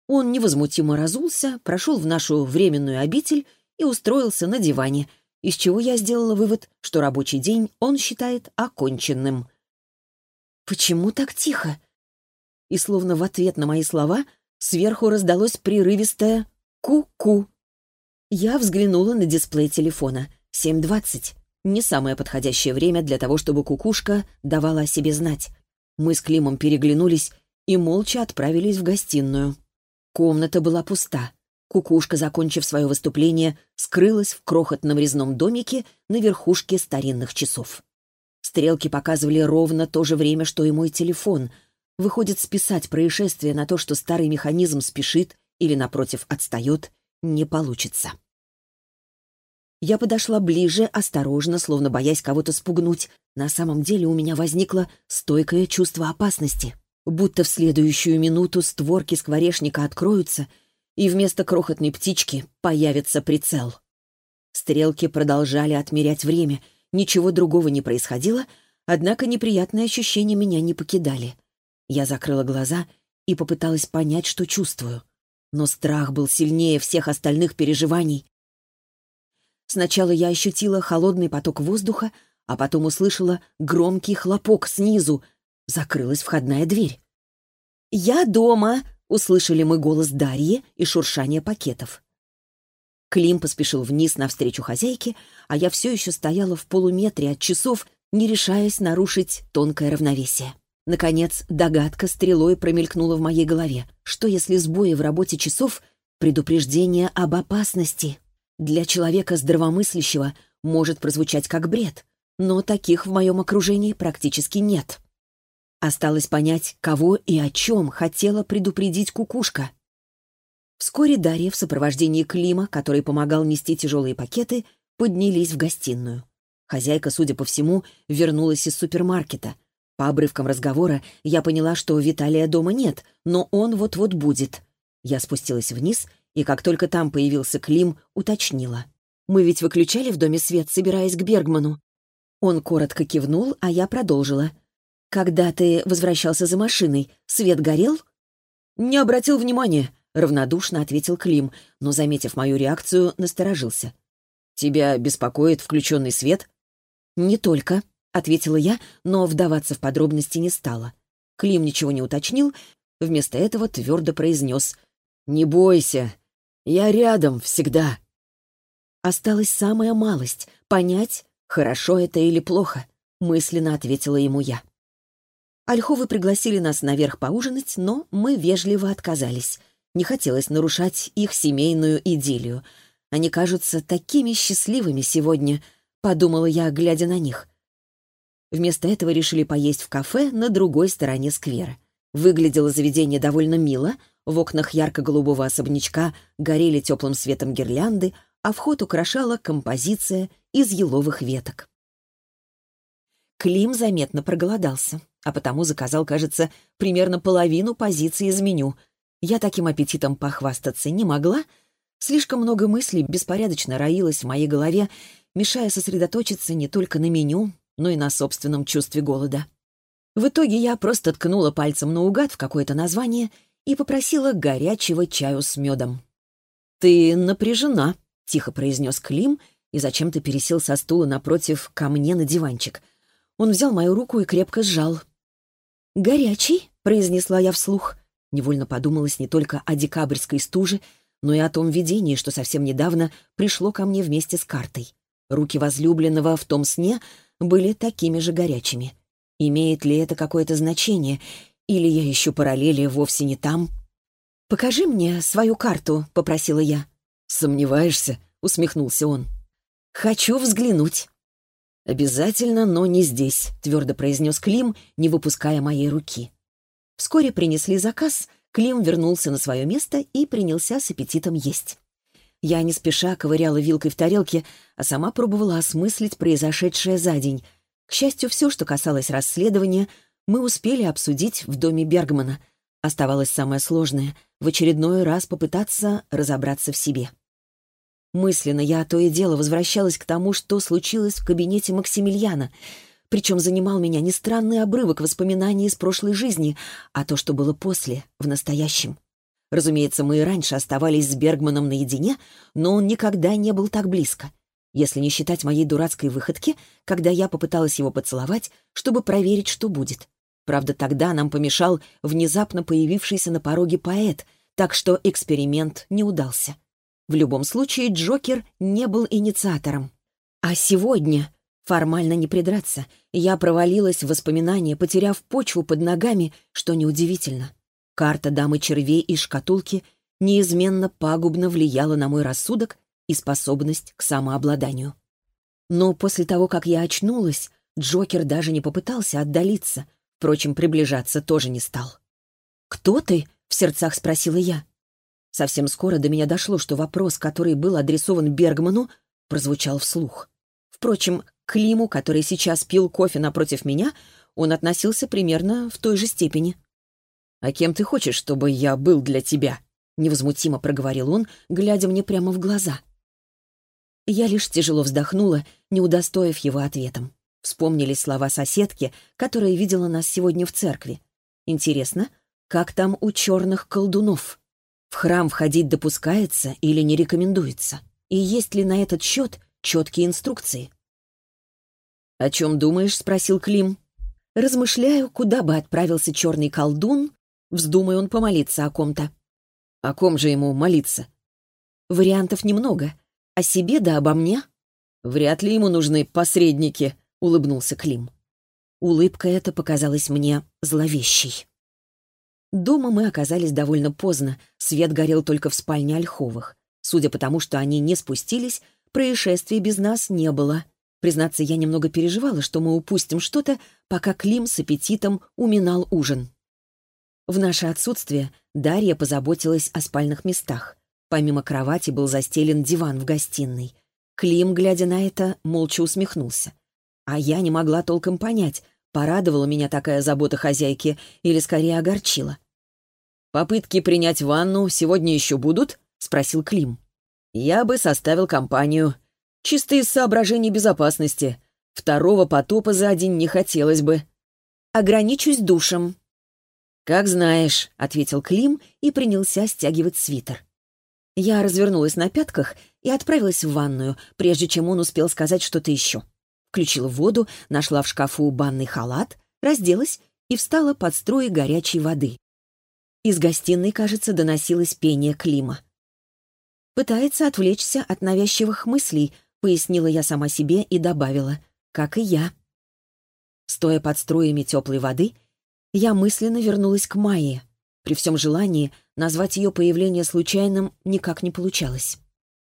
Он невозмутимо разулся, прошел в нашу временную обитель и устроился на диване — из чего я сделала вывод, что рабочий день он считает оконченным. «Почему так тихо?» И словно в ответ на мои слова сверху раздалось прерывистое «ку-ку». Я взглянула на дисплей телефона. 7.20. Не самое подходящее время для того, чтобы кукушка давала о себе знать. Мы с Климом переглянулись и молча отправились в гостиную. Комната была пуста. Кукушка, закончив свое выступление, скрылась в крохотном резном домике на верхушке старинных часов. Стрелки показывали ровно то же время, что и мой телефон. Выходит, списать происшествие на то, что старый механизм спешит или, напротив, отстает, не получится. Я подошла ближе, осторожно, словно боясь кого-то спугнуть. На самом деле у меня возникло стойкое чувство опасности. Будто в следующую минуту створки скворечника откроются — и вместо крохотной птички появится прицел. Стрелки продолжали отмерять время, ничего другого не происходило, однако неприятные ощущения меня не покидали. Я закрыла глаза и попыталась понять, что чувствую. Но страх был сильнее всех остальных переживаний. Сначала я ощутила холодный поток воздуха, а потом услышала громкий хлопок снизу. Закрылась входная дверь. «Я дома!» Услышали мы голос Дарьи и шуршание пакетов. Клим поспешил вниз навстречу хозяйке, а я все еще стояла в полуметре от часов, не решаясь нарушить тонкое равновесие. Наконец, догадка стрелой промелькнула в моей голове. Что если сбои в работе часов — предупреждение об опасности? Для человека здравомыслящего может прозвучать как бред, но таких в моем окружении практически нет. Осталось понять, кого и о чем хотела предупредить кукушка. Вскоре Дарья в сопровождении Клима, который помогал нести тяжелые пакеты, поднялись в гостиную. Хозяйка, судя по всему, вернулась из супермаркета. По обрывкам разговора я поняла, что Виталия дома нет, но он вот-вот будет. Я спустилась вниз, и как только там появился Клим, уточнила. «Мы ведь выключали в доме свет, собираясь к Бергману?» Он коротко кивнул, а я продолжила — «Когда ты возвращался за машиной, свет горел?» «Не обратил внимания», — равнодушно ответил Клим, но, заметив мою реакцию, насторожился. «Тебя беспокоит включенный свет?» «Не только», — ответила я, но вдаваться в подробности не стала. Клим ничего не уточнил, вместо этого твердо произнес. «Не бойся, я рядом всегда». Осталась самая малость — понять, хорошо это или плохо, — мысленно ответила ему я. Ольховы пригласили нас наверх поужинать, но мы вежливо отказались. Не хотелось нарушать их семейную идиллию. Они кажутся такими счастливыми сегодня, подумала я, глядя на них. Вместо этого решили поесть в кафе на другой стороне сквера. Выглядело заведение довольно мило, в окнах ярко-голубого особнячка горели теплым светом гирлянды, а вход украшала композиция из еловых веток. Клим заметно проголодался а потому заказал, кажется, примерно половину позиций из меню. Я таким аппетитом похвастаться не могла. Слишком много мыслей беспорядочно роилось в моей голове, мешая сосредоточиться не только на меню, но и на собственном чувстве голода. В итоге я просто ткнула пальцем наугад в какое-то название и попросила горячего чаю с медом. «Ты напряжена», — тихо произнес Клим и зачем-то пересел со стула напротив ко мне на диванчик. Он взял мою руку и крепко сжал. «Горячий?» — произнесла я вслух. Невольно подумалось не только о декабрьской стуже, но и о том видении, что совсем недавно пришло ко мне вместе с картой. Руки возлюбленного в том сне были такими же горячими. Имеет ли это какое-то значение? Или я ищу параллели вовсе не там? «Покажи мне свою карту», — попросила я. «Сомневаешься?» — усмехнулся он. «Хочу взглянуть». «Обязательно, но не здесь», — твердо произнес Клим, не выпуская моей руки. Вскоре принесли заказ, Клим вернулся на свое место и принялся с аппетитом есть. Я не спеша ковыряла вилкой в тарелке, а сама пробовала осмыслить произошедшее за день. К счастью, все, что касалось расследования, мы успели обсудить в доме Бергмана. Оставалось самое сложное — в очередной раз попытаться разобраться в себе. Мысленно я то и дело возвращалась к тому, что случилось в кабинете Максимилиана — причем занимал меня не странный обрывок воспоминаний из прошлой жизни, а то, что было после, в настоящем. Разумеется, мы и раньше оставались с Бергманом наедине, но он никогда не был так близко. Если не считать моей дурацкой выходки, когда я попыталась его поцеловать, чтобы проверить, что будет. Правда, тогда нам помешал внезапно появившийся на пороге поэт, так что эксперимент не удался. В любом случае, Джокер не был инициатором. А сегодня Формально не придраться. Я провалилась в воспоминания, потеряв почву под ногами, что неудивительно. Карта дамы червей из шкатулки неизменно пагубно влияла на мой рассудок и способность к самообладанию. Но после того, как я очнулась, Джокер даже не попытался отдалиться, впрочем, приближаться тоже не стал. «Кто ты?» — в сердцах спросила я. Совсем скоро до меня дошло, что вопрос, который был адресован Бергману, прозвучал вслух. Впрочем, к Климу, который сейчас пил кофе напротив меня, он относился примерно в той же степени. «А кем ты хочешь, чтобы я был для тебя?» — невозмутимо проговорил он, глядя мне прямо в глаза. Я лишь тяжело вздохнула, не удостоив его ответом. Вспомнились слова соседки, которая видела нас сегодня в церкви. Интересно, как там у черных колдунов? В храм входить допускается или не рекомендуется? И есть ли на этот счет четкие инструкции? «О чем думаешь?» — спросил Клим. «Размышляю, куда бы отправился черный колдун, вздумай он помолиться о ком-то». «О ком же ему молиться?» «Вариантов немного. О себе да обо мне». «Вряд ли ему нужны посредники», — улыбнулся Клим. Улыбка эта показалась мне зловещей. Дома мы оказались довольно поздно, свет горел только в спальне Ольховых. Судя по тому, что они не спустились, происшествий без нас не было. Признаться, я немного переживала, что мы упустим что-то, пока Клим с аппетитом уминал ужин. В наше отсутствие Дарья позаботилась о спальных местах. Помимо кровати был застелен диван в гостиной. Клим, глядя на это, молча усмехнулся. А я не могла толком понять, порадовала меня такая забота хозяйки или скорее огорчила. «Попытки принять ванну сегодня еще будут?» — спросил Клим. «Я бы составил компанию. Чисто из соображений безопасности. Второго потопа за день не хотелось бы. Ограничусь душем. «Как знаешь», — ответил Клим и принялся стягивать свитер. Я развернулась на пятках и отправилась в ванную, прежде чем он успел сказать что-то еще. Включила воду, нашла в шкафу банный халат, разделась и встала под струи горячей воды. Из гостиной, кажется, доносилось пение Клима. Пытается отвлечься от навязчивых мыслей, пояснила я сама себе и добавила, как и я. Стоя под струями теплой воды, я мысленно вернулась к Майе. При всем желании назвать ее появление случайным никак не получалось.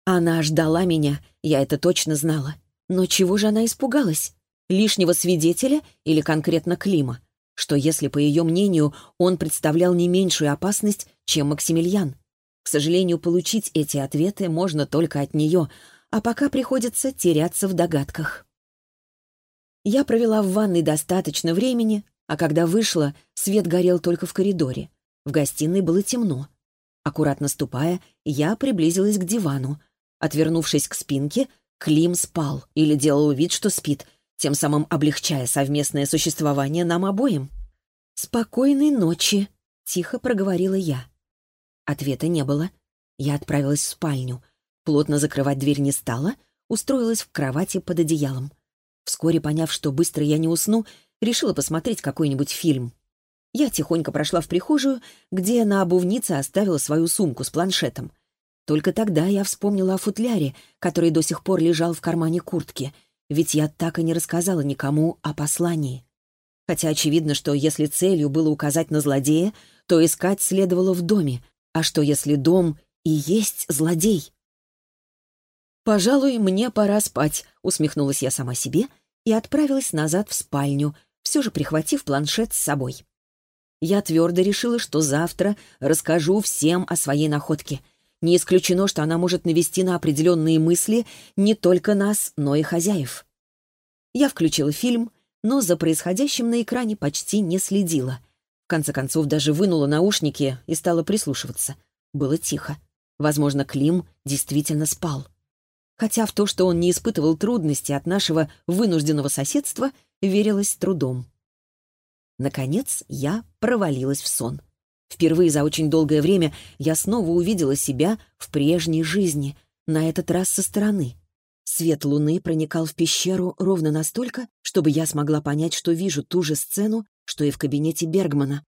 Она ждала меня, я это точно знала. Но чего же она испугалась? Лишнего свидетеля или конкретно Клима? Что если, по ее мнению, он представлял не меньшую опасность, чем Максимилиан? К сожалению, получить эти ответы можно только от нее — а пока приходится теряться в догадках. Я провела в ванной достаточно времени, а когда вышла, свет горел только в коридоре. В гостиной было темно. Аккуратно ступая, я приблизилась к дивану. Отвернувшись к спинке, Клим спал или делал вид, что спит. тем самым облегчая совместное существование нам обоим. «Спокойной ночи», — тихо проговорила я. Ответа не было. Я отправилась в спальню. Плотно закрывать дверь не стала, устроилась в кровати под одеялом. Вскоре, поняв, что быстро я не усну, решила посмотреть какой-нибудь фильм. Я тихонько прошла в прихожую, где на обувнице оставила свою сумку с планшетом. Только тогда я вспомнила о футляре, который до сих пор лежал в кармане куртки, ведь я так и не рассказала никому о послании. Хотя очевидно, что если целью было указать на злодея, то искать следовало в доме, а что если дом и есть злодей? «Пожалуй, мне пора спать», — усмехнулась я сама себе и отправилась назад в спальню, все же прихватив планшет с собой. Я твердо решила, что завтра расскажу всем о своей находке. Не исключено, что она может навести на определенные мысли не только нас, но и хозяев. Я включила фильм, но за происходящим на экране почти не следила. В конце концов, даже вынула наушники и стала прислушиваться. Было тихо. Возможно, Клим действительно спал хотя в то, что он не испытывал трудностей от нашего вынужденного соседства, верилось трудом. Наконец я провалилась в сон. Впервые за очень долгое время я снова увидела себя в прежней жизни, на этот раз со стороны. Свет луны проникал в пещеру ровно настолько, чтобы я смогла понять, что вижу ту же сцену, что и в кабинете Бергмана.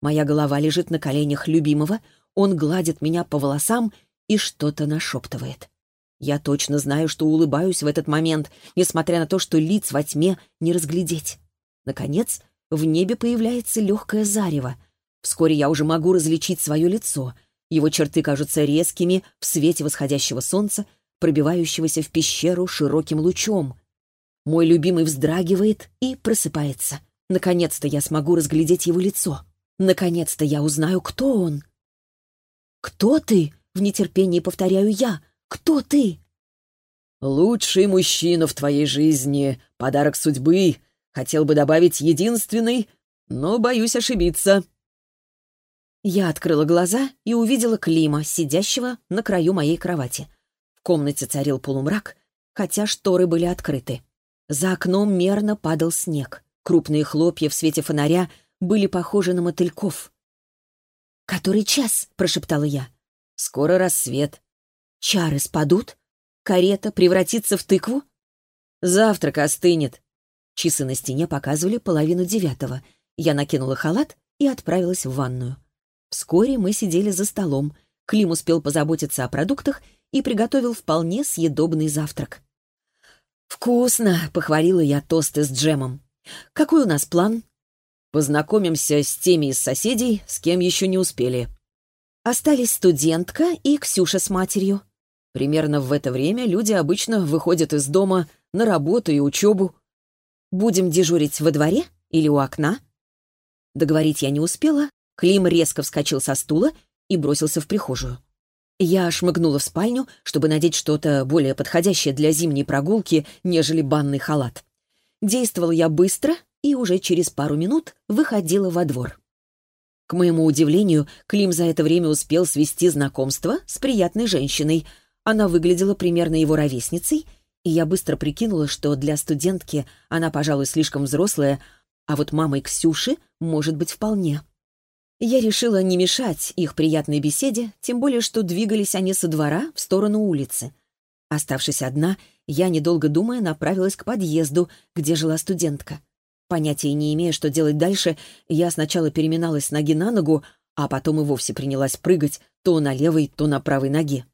Моя голова лежит на коленях любимого, он гладит меня по волосам и что-то нашептывает. Я точно знаю, что улыбаюсь в этот момент, несмотря на то, что лиц во тьме не разглядеть. Наконец, в небе появляется легкое зарево. Вскоре я уже могу различить свое лицо. Его черты кажутся резкими в свете восходящего солнца, пробивающегося в пещеру широким лучом. Мой любимый вздрагивает и просыпается. Наконец-то я смогу разглядеть его лицо. Наконец-то я узнаю, кто он. «Кто ты?» — в нетерпении повторяю я — кто ты?» «Лучший мужчина в твоей жизни, подарок судьбы. Хотел бы добавить единственный, но боюсь ошибиться». Я открыла глаза и увидела Клима, сидящего на краю моей кровати. В комнате царил полумрак, хотя шторы были открыты. За окном мерно падал снег. Крупные хлопья в свете фонаря были похожи на мотыльков. «Который час?» — прошептала я. «Скоро рассвет. Чары спадут? Карета превратится в тыкву? Завтрак остынет. Часы на стене показывали половину девятого. Я накинула халат и отправилась в ванную. Вскоре мы сидели за столом. Клим успел позаботиться о продуктах и приготовил вполне съедобный завтрак. «Вкусно!» — похвалила я тосты с джемом. «Какой у нас план?» «Познакомимся с теми из соседей, с кем еще не успели». Остались студентка и Ксюша с матерью. Примерно в это время люди обычно выходят из дома на работу и учебу. Будем дежурить во дворе или у окна? Договорить я не успела. Клим резко вскочил со стула и бросился в прихожую. Я шмыгнула в спальню, чтобы надеть что-то более подходящее для зимней прогулки, нежели банный халат. Действовала я быстро и уже через пару минут выходила во двор. К моему удивлению, Клим за это время успел свести знакомство с приятной женщиной — она выглядела примерно его ровесницей, и я быстро прикинула, что для студентки она, пожалуй, слишком взрослая, а вот мамой Ксюши может быть вполне. Я решила не мешать их приятной беседе, тем более, что двигались они со двора в сторону улицы. Оставшись одна, я, недолго думая, направилась к подъезду, где жила студентка. Понятия не имея, что делать дальше, я сначала переминалась с ноги на ногу, а потом и вовсе принялась прыгать то на левой, то на правой ноге.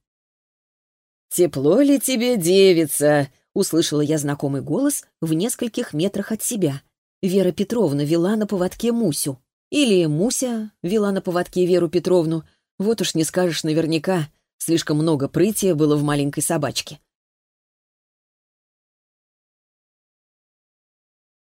«Тепло ли тебе, девица?» — услышала я знакомый голос в нескольких метрах от себя. Вера Петровна вела на поводке Мусю. Или Муся вела на поводке Веру Петровну. Вот уж не скажешь наверняка. Слишком много прытия было в маленькой собачке.